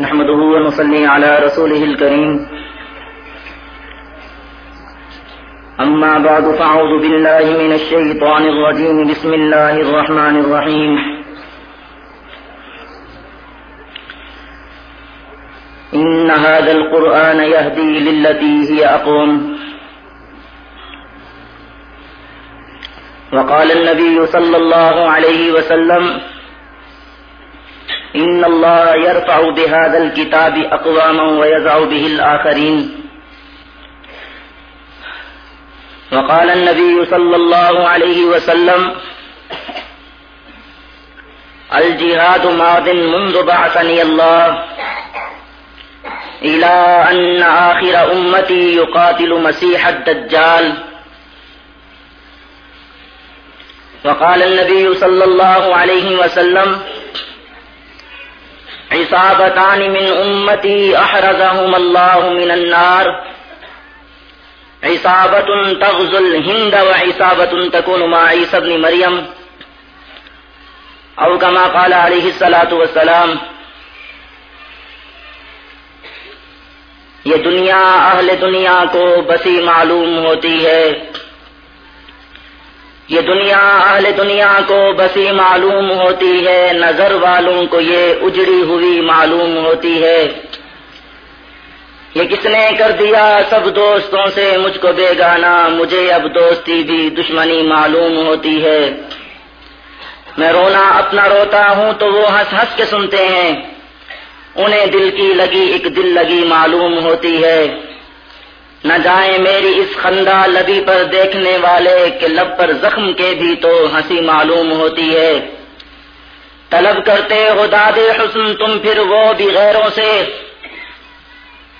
نحمده ونصلي على رسوله الكريم. أما بعد، فأعوذ بالله من الشيطان الرجيم. بسم الله الرحمن الرحيم. إن هذا القرآن يهدي للتي هي أقوم. وقال النبي صلى الله عليه وسلم إن الله يرفع بهذا الكتاب أقواما ويزع به الآخرين. وقال النبي صلى الله عليه وسلم الجهاد ماض منذ بعثني الله إلى أن آخر أمتي يقاتل مسيح الدجال. وقال النبي صلى الله عليه وسلم عصابتان من أمتي أحرزهم الله من النار. عصابة تغزو الهند وعصابة تكون مع عيسى بن مريم أو كما قال عليه الصلاة والسلام، یہ دنیا، اہل دنیا کو بسی معلوم ہوتی ہے۔ یہ دنیا اہل دنیا کو بسی معلوم ہوتی ہے، نظر والوں کو یہ اجڑی ہوئی معلوم ہوتی ہے۔ یہ کس نے کر دیا؟ سب دوستوں سے مجھ کو بے گانا، مجھے اب دوستی بھی دشمنی معلوم ہوتی ہے۔ میں رونا اپنا روتا ہوں تو وہ ہنس ہنس کے سنتے ہیں۔ انہیں دل کی لگی، ایک دل لگی معلوم ہوتی ہے۔ نہ جائیں میری اس خندہ لبی پر دیکھنے والے کہ لب پر زخم کے بھی تو ہنسی معلوم ہوتی ہے۔ طلب کرتے ہو داد حسن تم پھر وہ بھی غیروں سے۔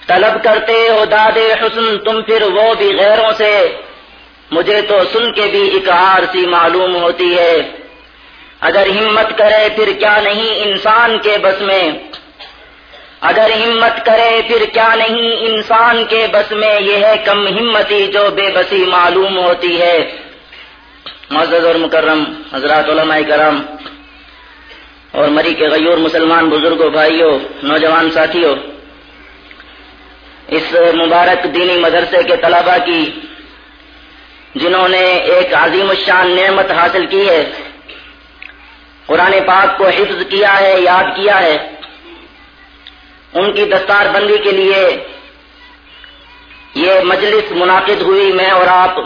طلب کرتے ہو داد حسن تم پھر وہ بھی غیروں سے۔ مجھے تو سن کے بھی اکہار سی معلوم ہوتی ہے۔ اگر ہمت کرے پھر کیا نہیں انسان کے بس میں۔ اگر ہمت کرے پھر کیا نہیں؟ انسان کے بس میں یہ ہے کم ہمتی جو بے بسی معلوم ہوتی ہے۔ معزز اور مکرم، حضرات علماء کرم اور مری کے غیور مسلمان بزرگوں بھائیوں نوجوان ساتھیوں اس مبارک دینی مدرسے کے طلبا کی، جنہوں نے ایک عظیم الشان نعمت حاصل کی ہے، قرآن پاک کو حفظ کیا ہے، یاد کیا ہے۔ ان کی دستار بندی کے لیے یہ مجلس منعقد ہوئی میں اور آپ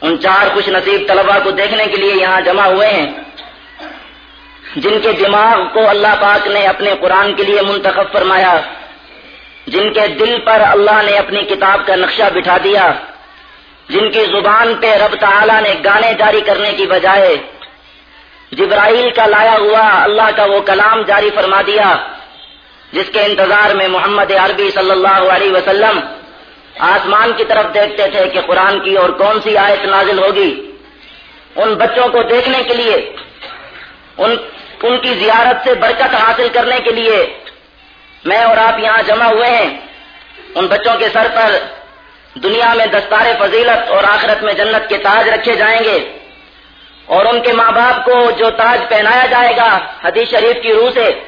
ان چار خوش نصیب طلبا کو دیکھنے کے لیے یہاں جمع ہوئے ہیں۔ جن کے دماغ کو اللہ پاک نے اپنے قرآن کے لیے منتخب فرمایا، جن کے دل پر اللہ نے اپنی کتاب کا نقشہ بٹھا دیا، جن کی زبان پہ رب تعالی نے گانے جاری کرنے کی بجائے جبرائیل کا لایا ہوا اللہ کا وہ کلام جاری فرما دیا۔ جس کے انتظار میں محمد عربی صلی اللہ علیہ وسلم آسمان کی طرف دیکھتے تھے کہ قرآن کی اور کون سی آیت نازل ہوگی، ان بچوں کو دیکھنے کے لیے، ان ان کی زیارت سے برکت حاصل کرنے کے لیے میں اور آپ یہاں جمع ہوئے ہیں۔ ان بچوں کے سر پر دنیا میں دستار فضیلت اور آخرت میں جنت کے تاج رکھے جائیں گے۔ اور ان کے ماں باپ کو جو تاج پہنایا جائے گا، حدیث شریف کی روح سے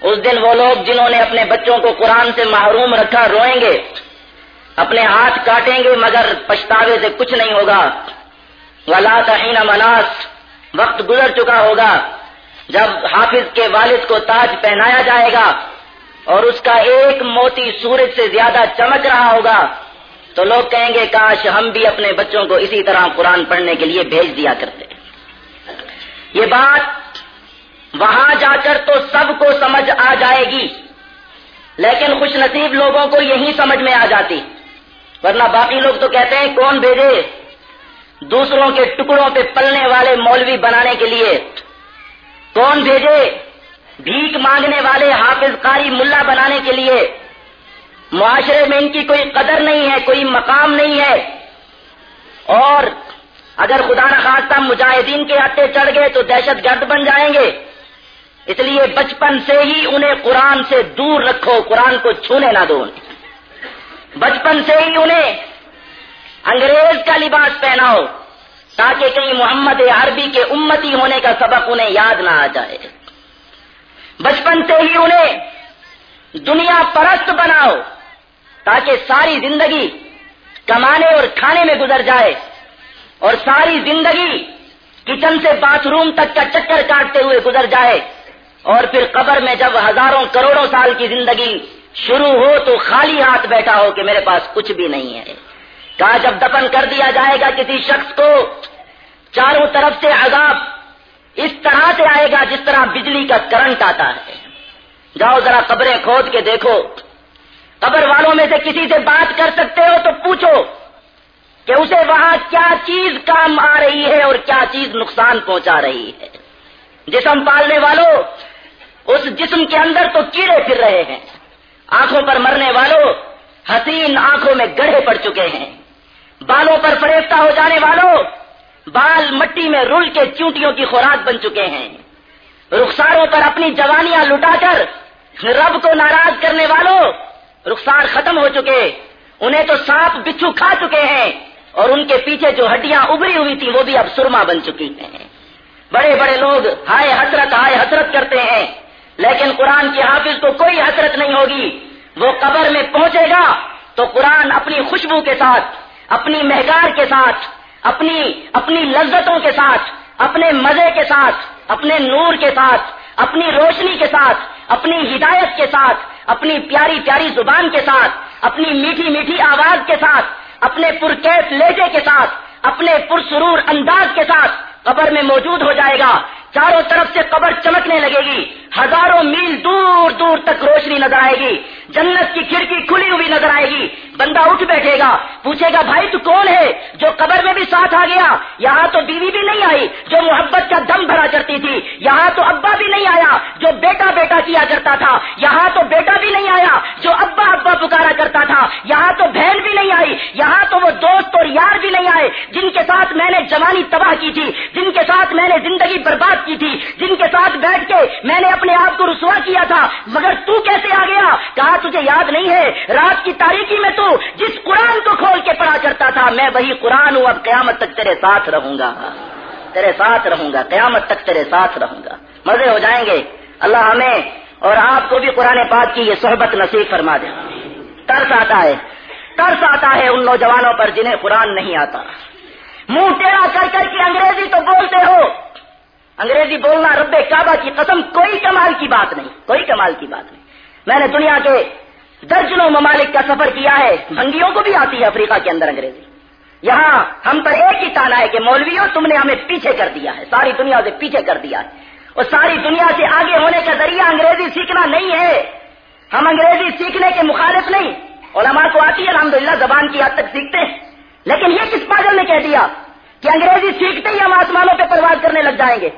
اس دن وہ لوگ جنہوں نے اپنے بچوں کو قرآن سے محروم رکھا روئیں گے، اپنے ہاتھ کاٹیں گے، مگر پچھتاوے سے کچھ نہیں ہوگا۔ ولا تحین مناس، وقت گزر چکا ہوگا جب حافظ کے والد کو تاج پہنایا جائے گا اور اس کا ایک موتی سورج سے زیادہ چمک رہا ہوگا۔ تو لوگ کہیں گے، کاش ہم بھی اپنے بچوں کو اسی طرح قرآن پڑھنے کے لیے بھیج دیا کرتے۔ یہ بات وہاں جا کر تو سب کو سمجھ آ جائے گی۔ لیکن خوش نصیب لوگوں کو یہی سمجھ میں آ جاتی۔ ورنہ باقی لوگ تو کہتے ہیں، کون بھیجے؟ دوسروں کے ٹکڑوں پہ پلنے والے مولوی بنانے کے لیے۔ کون بھیجے؟ بھیک مانگنے والے حافظ قاری ملا بنانے کے لیے۔ معاشرے میں ان کی کوئی قدر نہیں ہے، کوئی مقام نہیں ہے۔ اور اگر خدا نخواستہ مجاہدین کے ہاتھے چڑھ گئے تو دہشت گرد بن جائیں گے۔ اس لیے بچپن سے ہی انہیں قرآن سے دور رکھو، قرآن کو چھونے نہ دو۔ بچپن سے ہی انہیں انگریز کا لباس پہناؤ، تاکہ کہیں محمد عربی کے امتی ہونے کا سبق انہیں یاد نہ آ جائے۔ بچپن سے ہی انہیں دنیا پرست بناؤ، تاکہ ساری زندگی کمانے اور کھانے میں گزر جائے۔ اور ساری زندگی کچن سے باتھ روم تک کا چکر کاٹتے ہوئے گزر جائے۔ اور پھر قبر میں جب ہزاروں کروڑوں سال کی زندگی شروع ہو تو خالی ہاتھ بیٹھا ہو کہ میرے پاس کچھ بھی نہیں ہے۔ کہا جب دفن کر دیا جائے گا کسی شخص کو، چاروں طرف سے عذاب اس طرح سے آئے گا جس طرح بجلی کا کرنٹ آتا ہے۔ جاؤ ذرا قبریں کھود کے دیکھو۔ قبر والوں میں سے کسی سے بات کر سکتے ہو تو پوچھو کہ اسے وہاں کیا چیز کام آ رہی ہے اور کیا چیز نقصان پہنچا رہی ہے۔ جسم پالنے والوں اس جسم کے اندر تو کیڑے پھر رہے ہیں۔ آنکھوں پر مرنے والوں حسین آنکھوں میں گڑھے پڑ چکے ہیں۔ بالوں پر فریفتہ ہو جانے والوں بال مٹی میں رول کے چونٹیوں کی خوراک بن چکے ہیں۔ رخساروں پر اپنی جوانیاں لٹا کر رب کو ناراض کرنے والوں رخسار ختم ہو چکے۔ انہیں تو سانپ بچھو کھا چکے ہیں اور ان کے پیچھے جو ہڈیاں ابری ہوئی تھی وہ بھی اب سرما بن چکی ہیں۔ بڑے بڑے لوگ ہائے حسرت ہائے حسرت کرتے ہیں۔ لیکن قرآن کے حافظ کو کوئی حسرت نہیں ہوگی وہ قبر میں پہنچے گا تو قرآن اپنی خوشبو کے ساتھ اپنی مہگار کے ساتھ اپنی اپنی لذتوں کے ساتھ اپنے مزے کے ساتھ اپنے نور کے ساتھ اپنی روشنی کے ساتھ اپنی ہدایت کے ساتھ اپنی پیاری پیاری زبان کے ساتھ اپنی میٹھی میٹھی آواز کے ساتھ اپنے پرکیس لہجے کے ساتھ اپنے پرسرور انداز کے ساتھ قبر میں موجود ہو جائے گا چاروں طرف سے قبر چمکنے لگے گی ہزاروں میل دور دور تک روشنی نظر آئے گی۔ جنت کی کھڑکی کھلی ہوئی نظر آئے گی۔ بندہ اٹھ بیٹھے گا۔ پوچھے گا، بھائی، تو کون ہے جو قبر میں بھی ساتھ آ گیا؟ یہاں تو بیوی بھی نہیں آئی جو محبت کا دم بھرا کرتی تھی۔ یہاں تو ابا بھی نہیں آیا جو بیٹا بیٹا کیا کرتا تھا۔ یہاں تو بیٹا بھی نہیں آیا جو ابا ابا پکارا کرتا تھا۔ یہاں تو بہن بھی نہیں آئی۔ یہاں تو وہ دوست اور یار بھی نہیں آئے جن کے ساتھ میں نے جوانی تباہ کی تھی، جن کے ساتھ میں نے زندگی برباد کی تھی، جن کے ساتھ بیٹھ کے میں نے اپنے آپ کو رسوا کیا تھا، مگر تو کیسے آ گیا؟ کہا، تجھے یاد نہیں ہے، رات کی تاریخی میں تو جس قرآن کو کھول کے پڑھا کرتا تھا، میں وہی قرآن ہوں، اب قیامت تک تیرے ساتھ رہوں گا۔ تیرے ساتھ رہوں گا، قیامت تک تیرے ساتھ رہوں گا۔ مزے ہو جائیں گے۔ اللہ ہمیں اور آپ کو بھی قرآن پاک کی یہ صحبت نصیب فرما دے۔ ترس آتا ہے۔ ترس آتا ہے ان نوجوانوں پر جنہیں قرآن نہیں آتا۔ منہ ٹیڑا کر کر کے انگریزی تو بولتے ہو۔ انگریزی بولنا رب کعبہ کی قسم کوئی کمال کی بات نہیں، کوئی کمال کی بات نہیں۔ میں نے دنیا کے درجنوں ممالک کا سفر کیا ہے بھنگیوں کو بھی آتی ہے افریقہ کے اندر انگریزی۔ یہاں ہم پر ایک ہی تانا ہے کہ مولویوں، تم نے ہمیں پیچھے کر دیا ہے، ساری دنیا سے پیچھے کر دیا ہے۔ اور ساری دنیا سے آگے ہونے کا ذریعہ انگریزی سیکھنا نہیں ہے۔ ہم انگریزی سیکھنے کے مخالف نہیں۔ علماء کو آتی ہے، الحمدللہ زبان کی حد تک سیکھتے ہیں۔ لیکن یہ کس پاگل نے کہہ دیا کہ انگریزی سیکھتے ہی ہم آسمانوں پہ پرواز کرنے لگ جائیں گے؟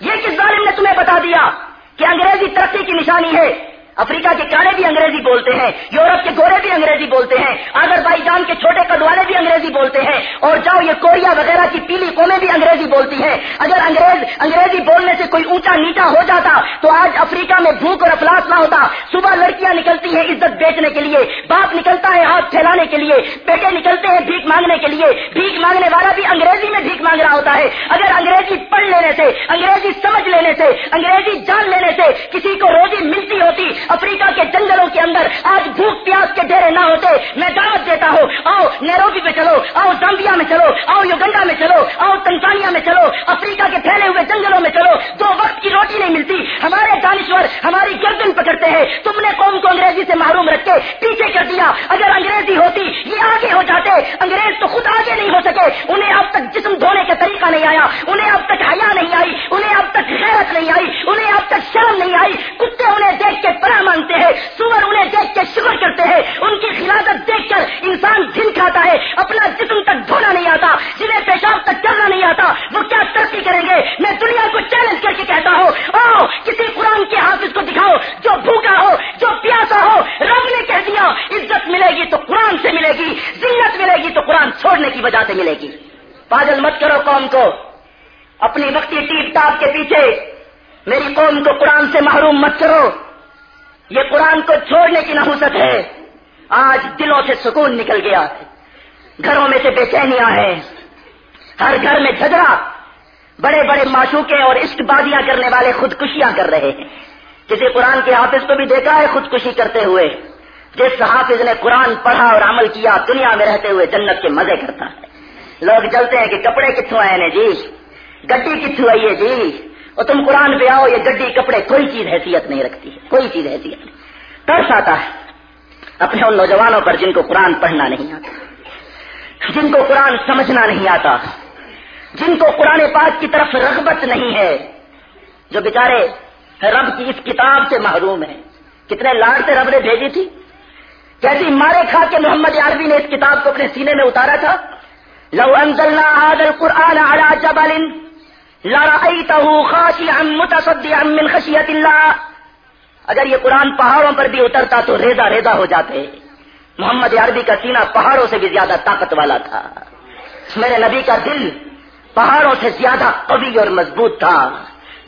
یہ کس ظالم نے تمہیں بتا دیا کہ انگریزی ترقی کی نشانی ہے۔ افریقہ کے کاڑے بھی انگریزی بولتے ہیں، یورپ کے گورے بھی انگریزی بولتے ہیں اگر بائی جان کے چھوٹے قد والے بھی انگریزی بولتے ہیں، اور جاؤ یہ کوریا وغیرہ کی پیلی قومیں بھی انگریزی بولتی ہیں۔ اگر انگریز، انگریزی بولنے سے کوئی اونچا نیچا ہو جاتا، تو آج افریقہ میں بھوک اور افلاس نہ ہوتا۔ صبح لڑکیاں نکلتی ہیں عزت بیچنے کے لیے، باپ نکلتا ہے ہاتھ پھیلانے کے لیے، بیٹے نکلتے ہیں بھیک مانگنے کے لیے۔ بھیک مانگنے والا بھی انگریزی میں بھیک مانگ رہا ہوتا ہے۔ اگر انگریزی پڑھ لینے سے، انگریزی سمجھ لینے سے، انگریزی جان لینے سے کسی کو روزی ملتی ہوتی افریقہ کے جنگلوں کے اندر آج بھوک پیاس کے ڈیرے نہ ہوتے، میں دعوت دیتا ہوں، آؤ نیروبی میں چلو، آؤ زامبیا میں چلو، آؤ یوگنڈا میں چلو، آؤ تنسانیہ میں چلو، افریقہ کے پھیلے ہوئے جنگلوں میں چلو، دو وقت کی روٹی نہیں ملتی، ہمارے دانشور، ہماری گردن پکڑتے ہیں، تم نے قوم کو انگریزی سے محروم رکھ کے پیچھے کر دیا، اگر انگریزی ہوتی، یہ آگے ہو جاتے، انگریز تو خود آگے نہیں ہو سکے، انہیں اب تک جسم دھونے کا طریقہ نہیں آیا، انہیں اب تک حیا نہیں آئی، انہیں اب تک غیرت نہیں آئی، انہیں اب تک شرم نہیں آئی، کتے انہیں دیکھ کے پڑا مانگتے ہیں سور انہیں دیکھ کے شکر کرتے ہیں ان کی خلافت دیکھ کر انسان دن کھاتا ہے اپنا جسم تک دھونا نہیں آتا جنہیں پیشاب تک کرنا نہیں آتا وہ کیا ترقی کریں گے میں دنیا کو چیلنج کر کے کہتا ہوں او کسی قرآن کے حافظ کو دکھاؤ جو بھوکا ہو جو پیاسا ہو رب نے کہہ دیا عزت ملے گی تو قرآن سے ملے گی زینت ملے گی تو قرآن چھوڑنے کی وجہ سے ملے گی پاگل مت کرو قوم کو اپنی وقتی ٹیپ ٹاپ کے پیچھے میری قوم کو قرآن سے محروم مت کرو۔ یہ قرآن کو چھوڑنے کی نحوست ہے۔ آج دلوں سے سکون نکل گیا۔ ہے گھروں میں سے بے چینیاں ہیں۔ ہر گھر میں جھگڑا۔ بڑے بڑے معشوقے اور عشق بازیاں کرنے والے خودکشیاں کر رہے ہیں۔ کسی قرآن کے حافظ کو بھی دیکھا ہے خودکشی کرتے ہوئے۔ جس حافظ نے قرآن پڑھا اور عمل کیا دنیا میں رہتے ہوئے جنت کے مزے کرتا ہے۔ لوگ چلتے ہیں کہ کپڑے کتوں آئے نے جی؟ گڈی کتوں آئی ہے جی؟ اور تم قرآن پہ آؤ، یہ گڈی، کپڑے، کوئی چیز حیثیت نہیں رکھتی ہے، کوئی چیز حیثیت نہیں۔ ترس آتا ہے۔ اپنے ان نوجوانوں پر جن کو قرآن پڑھنا نہیں آتا، جن کو قرآن سمجھنا نہیں آتا، جن کو قرآن پاک کی طرف رغبت نہیں ہے، جو بیچارے رب کی اس کتاب سے محروم ہیں۔ کتنے لاڈ سے رب نے بھیجی تھی؟ کیسی مارے کھا کے محمد عربی نے اس کتاب کو اپنے سینے میں اتارا تھا۔ لو انزلنا هذا القرآن على جبل لرأيته خاشعا متصدعا من خشية الله. اگر یہ قرآن پہاڑوں پر بھی اترتا تو ریزا ریزا ہو جاتے. محمد عربی کا سینہ پہاڑوں سے بھی زیادہ طاقت والا تھا. میرے نبی کا دل پہاڑوں سے زیادہ قوی اور مضبوط تھا.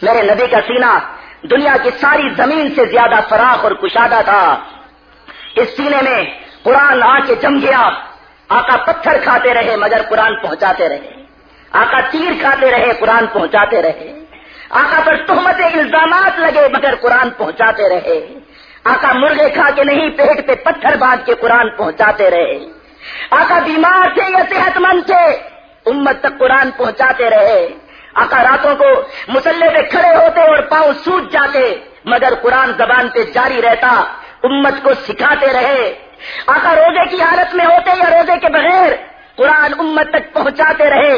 میرے نبی کا سینہ دنیا کی ساری زمین سے زیادہ فراخ اور کشادہ تھا. اس سینے میں قرآن آ کے جم گیا. آقا پتھر کھاتے رہے مگر قرآن پہنچاتے رہے۔ آقا تیر کھاتے رہے، قرآن پہنچاتے رہے۔ آقا پر تہمت الزامات لگے مگر قرآن پہنچاتے رہے۔ آقا مرغے کھا کے نہیں، پیٹ پہ پتھر باندھ کے قرآن پہنچاتے رہے۔ آقا بیمار تھے یا صحت مند تھے، امت تک قرآن پہنچاتے رہے۔ آقا راتوں کو مسلح پہ کھڑے ہوتے اور پاؤں سوج جاتے، مگر قرآن زبان پہ جاری رہتا، امت کو سکھاتے رہے۔ آقا روزے کی حالت میں ہوتے یا روزے کے بغیر قرآن امت تک پہنچاتے رہے،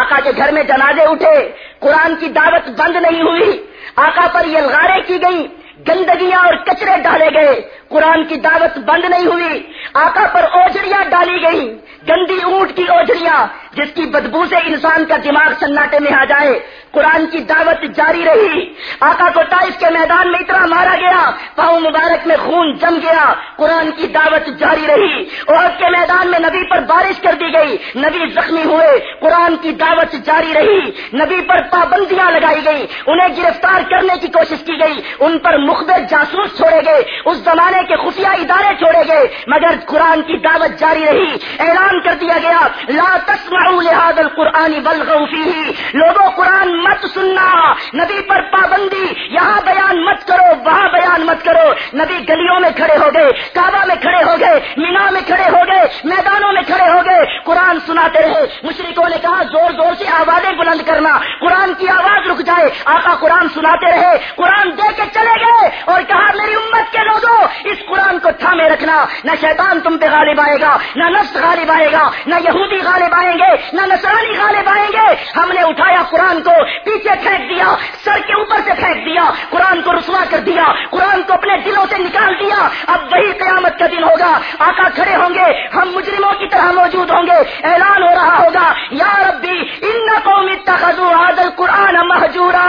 آقا کے گھر میں جنازے اٹھے، قرآن کی دعوت بند نہیں ہوئی، آقا پر یہ کی گئی گندگیاں اور کچرے ڈالے گئے قرآن کی دعوت بند نہیں ہوئی، آقا پر اوجڑیاں ڈالی گئی گندی اونٹ کی اوجڑیاں جس کی بدبو سے انسان کا دماغ سناٹے میں آ جائے، قرآن کی دعوت جاری رہی۔ آقا کو تائف کے میدان میں اتنا مارا گیا، پاؤں مبارک میں خون جم گیا، قرآن کی دعوت جاری رہی۔ اور کے میدان میں نبی پر بارش کر دی گئی، نبی زخمی ہوئے، قرآن کی دعوت جاری رہی۔ نبی پر پابندیاں لگائی گئی انہیں گرفتار کرنے کی کوشش کی گئی، ان پر مخبر جاسوس چھوڑے گئے۔ اس زمانے کے خفیہ ادارے چھوڑے گئے، مگر قرآن کی دعوت جاری رہی، اعلان کر دیا گیا، لا تسمعوا لهذا القرآن والغوا فيه لوگوں، قرآن مت سننا، نبی پر پابندی، یہاں بیان مت کرو، وہاں بیان مت کرو، نبی گلیوں میں کھڑے ہو گئے، کعبہ میں کھڑے ہو گئے، مینا میں کھڑے ہو گئے، میدانوں میں کھڑے ہو گئے، قرآن سناتے رہے مشرقوں نے کہا، زور زور سے آوازیں بلند کرنا، قرآن کی آواز رک جائے، آقا قرآن سناتے رہے، قرآن دے کے چلے گئے اور کہا، میری امت کے لوگوں اس قرآن کو تھامے رکھنا، نہ شیطان تم پہ غالب آئے گا، نہ نفس غالب آئے گا، نہ یہودی غالب آئیں گے، نہ نسرانی غالب آئیں گے۔ ہم نے اٹھایا قرآن کو، پیچھے پھینک دیا، سر کے اوپر سے پھینک دیا، قرآن کو رسوا کر دیا، قرآن کو اپنے دلوں سے نکال دیا۔ اب وہی قیامت کا دن ہوگا، آقا کھڑے ہوں گے، ہم مجرموں کی طرح موجود ہوں گے، اعلان ہو رہا ہوگا، یا ربی، ان قوم اتخذوا هذا القرآن مہجورا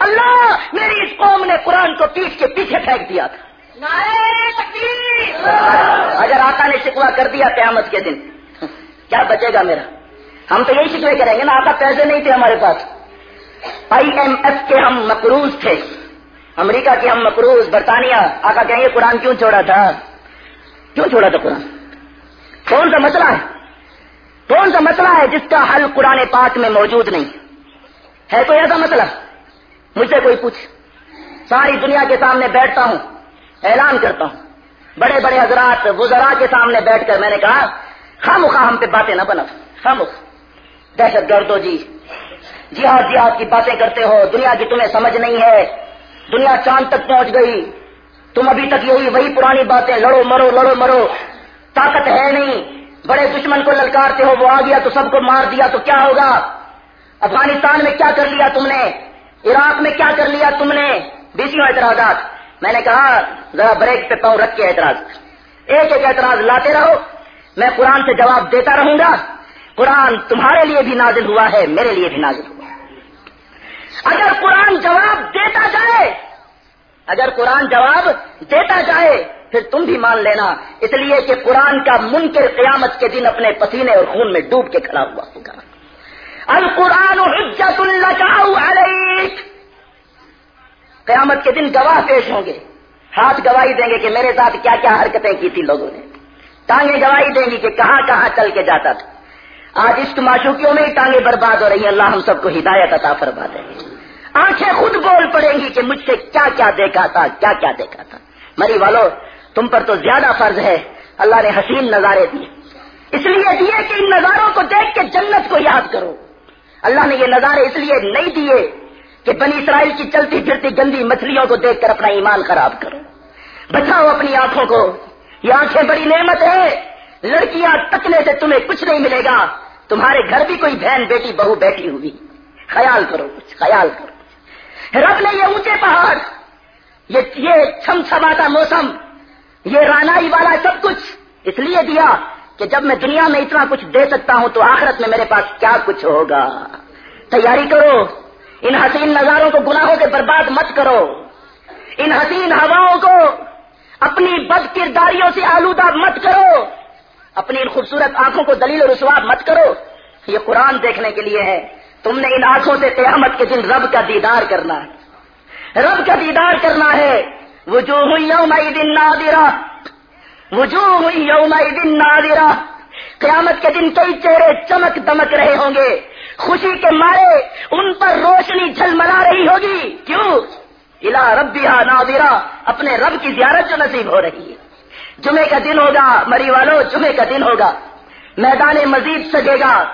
اللہ میری اس قوم نے قرآن کو پیٹ کے پیچھے پھینک دیا تھا۔ اگر آقا نے شکوا کر دیا قیامت کے دن، کیا بچے گا میرا؟ ہم تو یہی شکوے کریں گے نا، آقا پیسے نہیں تھے ہمارے پاس۔ آئی ایم ایف کے ہم مقروض تھے۔ امریکہ کے ہم مقروض، برطانیہ۔ آقا کہیں گے، قرآن کیوں چھوڑا تھا؟ کیوں چھوڑا تھا قرآن؟ کون سا مسئلہ ہے؟ کون سا مسئلہ ہے جس کا حل قرآن پاک میں موجود نہیں؟ ہے کوئی ایسا مسئلہ؟ مجھ سے کوئی پوچھ۔ ساری دنیا کے سامنے بیٹھتا ہوں۔ اعلان کرتا ہوں۔ بڑے بڑے حضرات وزراء کے سامنے بیٹھ کر میں نے کہا خام خواہ ہم پہ باتیں نہ بنا خام دہشت گردو جی جہاد جہاد کی باتیں کرتے ہو، دنیا کی تمہیں سمجھ نہیں ہے، دنیا چاند تک پہنچ گئی۔ تم ابھی تک یہی وہی پرانی باتیں، لڑو، مرو لڑو، مرو۔ طاقت ہے نہیں۔ بڑے دشمن کو للکارتے ہو، وہ آ گیا تو سب کو مار دیا تو کیا ہوگا؟ افغانستان میں کیا کر لیا تم نے؟ عراق میں کیا کر لیا تم نے؟ بیسوں اعتراضات۔ میں نے کہا، ذرا بریک پہ پاؤں رکھ کے اعتراض۔ ایک ایک اعتراض لاتے رہو، میں قرآن سے جواب دیتا رہوں گا۔ قرآن تمہارے لیے بھی نازل ہوا ہے، میرے لیے بھی نازل ہوا ہے۔ اگر قرآن جواب دیتا جائے، اگر قرآن جواب دیتا جائے، پھر تم بھی مان لینا۔ اس لیے کہ قرآن کا منکر قیامت کے دن اپنے پسینے اور خون میں ڈوب کے کھڑا ہوا ہوگا۔ القرآن حجت علیک۔ قیامت کے دن گواہ پیش ہوں گے۔ ہاتھ گواہی دیں گے کہ میرے ساتھ کیا کیا حرکتیں کی تھی لوگوں نے۔ ٹانگیں گواہی دیں گی کہ کہاں کہاں چل کے جاتا تھا۔ آج عشق معشوقیوں میں ہی ٹانگیں برباد ہو رہی ہیں۔ اللہ ہم سب کو ہدایت عطا فرما دے۔ آنکھیں خود بول پڑیں گی کہ مجھ سے کیا کیا دیکھا تھا، کیا کیا دیکھا تھا۔ مری والو، تم پر تو زیادہ فرض ہے۔ اللہ نے حسین نظارے دیے۔ اس لیے دیے کہ ان نظاروں کو دیکھ کے جنت کو یاد کرو۔ اللہ نے یہ نظارے اس لیے نہیں دیے کہ بنی اسرائیل کی چلتی پھرتی گندی مچھلیوں کو دیکھ کر اپنا ایمان خراب کرو۔ بچاؤ اپنی آنکھوں کو۔ یہ آنکھیں بڑی نعمت ہے۔ لڑکیاں تکنے سے تمہیں کچھ نہیں ملے گا۔ تمہارے گھر بھی کوئی بہن بیٹی بہو بیٹھی ہوئی خیال کرو کچھ، خیال کرو رب نے یہ اونچے پہاڑ یہ چھم چھماتا موسم، یہ رانائی والا سب کچھ اس لیے دیا کہ جب میں دنیا میں اتنا کچھ دے سکتا ہوں تو آخرت میں میرے پاس کیا کچھ ہوگا۔ تیاری کرو۔ ان حسین نظاروں کو گناہوں کے برباد مت کرو۔ ان حسین ہواؤں کو اپنی بد کرداریوں سے آلودہ مت کرو۔ اپنی ان خوبصورت آنکھوں کو دلیل و رسواب مت کرو۔ یہ قرآن دیکھنے کے لیے ہے۔ تم نے ان آنکھوں سے قیامت کے دن رب کا دیدار کرنا ہے۔ رب کا دیدار کرنا ہے۔ وجوہ یوم دن نادرا وجوہ یوم دن نادرا قیامت کے دن کئی چہرے چمک دمک رہے ہوں گے۔ خوشی کے مارے ان پر روشنی جھلملا رہی ہوگی۔ کیوں؟ الا ربیہ نادرا اپنے رب کی زیارت جو نصیب ہو رہی ہے۔ جمعے کا دن ہوگا، مری والو، جمعے کا دن ہوگا۔ میدان مزید سجے گا۔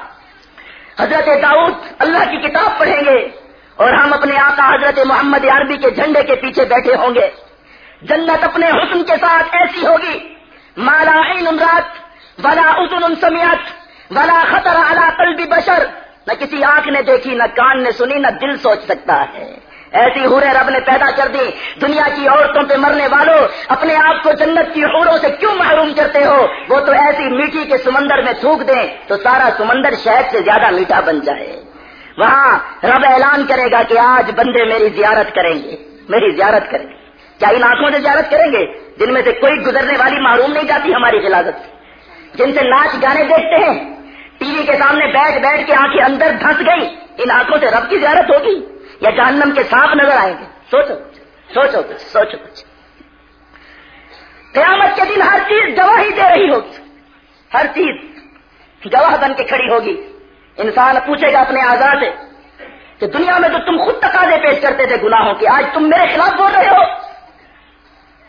حضرت داؤد اللہ کی کتاب پڑھیں گے اور ہم اپنے آقا حضرت محمد عربی کے جھنڈے کے پیچھے بیٹھے ہوں گے۔ جنت اپنے حسن کے ساتھ ایسی ہوگی۔ مالا رات، ولا ازن سمیت ولا خطر علا قلب بشر۔ نہ کسی آنکھ نے دیکھی، نہ کان نے سنی، نہ دل سوچ سکتا ہے۔ ایسی ہورے رب نے پیدا کر دی، دنیا کی عورتوں پہ مرنے والوں اپنے آپ کو جنت کی حوروں سے کیوں محروم کرتے ہو؟ وہ تو ایسی میٹھی کے سمندر میں تھوک دیں تو سارا سمندر شہد سے زیادہ میٹھا بن جائے۔ وہاں رب اعلان کرے گا کہ آج بندے میری زیارت کریں گے، میری زیارت کریں گے۔ کیا ان آنکھوں سے زیارت کریں گے؟ جن میں سے کوئی گزرنے والی معروم نہیں جاتی ہماری خلافت سے۔ جن سے ناچ گانے دیکھتے ہیں ٹی وی کے سامنے بیٹھ بیٹھ کے آنکھیں اندر دھنس گئی۔ ان آنکھوں سے رب کی زیارت ہوگی یا جہنم کے سانپ نظر آئیں گے؟ سوچو سوچو کچھ سوچو کچھ۔ قیامت کے دن ہر چیز گواہی دے رہی ہوگی۔ ہر چیز گواہ بن کے کھڑی ہوگی۔ انسان پوچھے گا اپنے آزاد سے کہ دنیا میں تو تم خود تقاضے پیش کرتے تھے گناہوں کے، آج تم میرے خلاف بول رہے ہو۔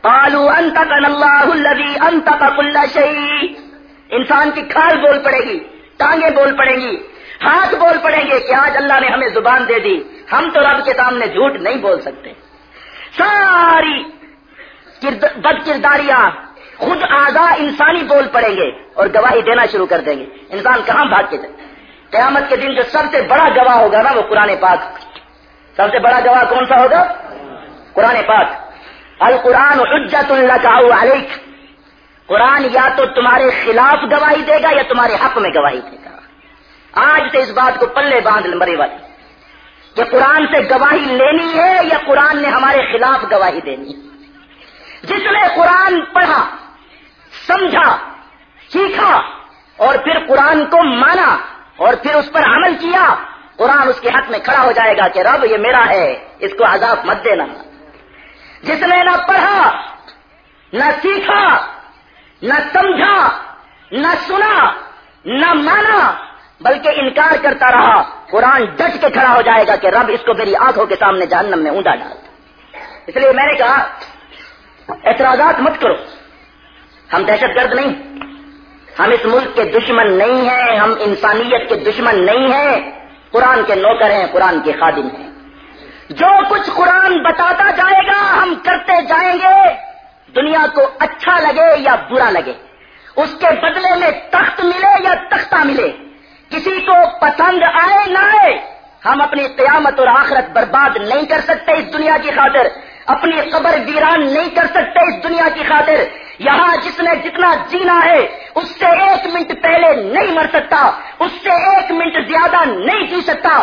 آلو انت اللہ الذي انتق كل شيء۔ انسان کی کھال بول پڑے گی۔ ٹانگیں بول پڑیں گی، ہاتھ بول پڑیں گے کہ آج اللہ نے ہمیں زبان دے دی، ہم تو رب کے سامنے جھوٹ نہیں بول سکتے۔ ساری بد کرداریاں خود آزا انسانی بول پڑیں گے اور گواہی دینا شروع کر دیں گے۔ انسان کہاں بھاگ کے جائے؟ قیامت کے دن جو سب سے بڑا گواہ ہوگا نا وہ قرآن پاک۔ سب سے بڑا گواہ کون سا ہوگا؟ قرآن پاک۔ القرآن حجت اللہ کا علیک۔ قرآن یا تو تمہارے خلاف گواہی دے گا یا تمہارے حق میں گواہی دے گا۔ آج سے اس بات کو پلے باندھ مرے والی۔ کہ قرآن سے گواہی لینی ہے یا قرآن نے ہمارے خلاف گواہی دینی ہے؟ جس نے قرآن پڑھا، سمجھا، سیکھا اور پھر قرآن کو مانا اور پھر اس پر عمل کیا، قرآن اس کے حق میں کھڑا ہو جائے گا کہ رب یہ میرا ہے، اس کو عذاب مت دینا۔ جس نے نہ پڑھا، نہ سیکھا نہ سمجھا، نہ سنا، نہ مانا، بلکہ انکار کرتا رہا، قرآن ڈٹ کے کھڑا ہو جائے گا کہ رب اس کو میری آنکھوں کے سامنے جہنم میں اوندا ڈال اس لیے میں نے کہا، اعتراضات مت کرو۔ ہم دہشت گرد نہیں۔ ہم اس ملک کے دشمن نہیں ہیں، ہم انسانیت کے دشمن نہیں ہیں۔ قرآن کے نوکر ہیں، قرآن کے خادم ہیں۔ جو کچھ قرآن بتاتا جائے گا، ہم کرتے جائیں گے۔ دنیا کو اچھا لگے یا برا لگے، اس کے بدلے میں تخت ملے یا تختہ ملے، کسی کو پسند آئے نہ آئے، ہم اپنی قیامت اور آخرت برباد نہیں کر سکتے اس دنیا کی خاطر، اپنی قبر ویران نہیں کر سکتے اس دنیا کی خاطر، یہاں جس نے جتنا جینا ہے، اس سے ایک منٹ پہلے نہیں مر سکتا، اس سے ایک منٹ زیادہ نہیں جی سکتا۔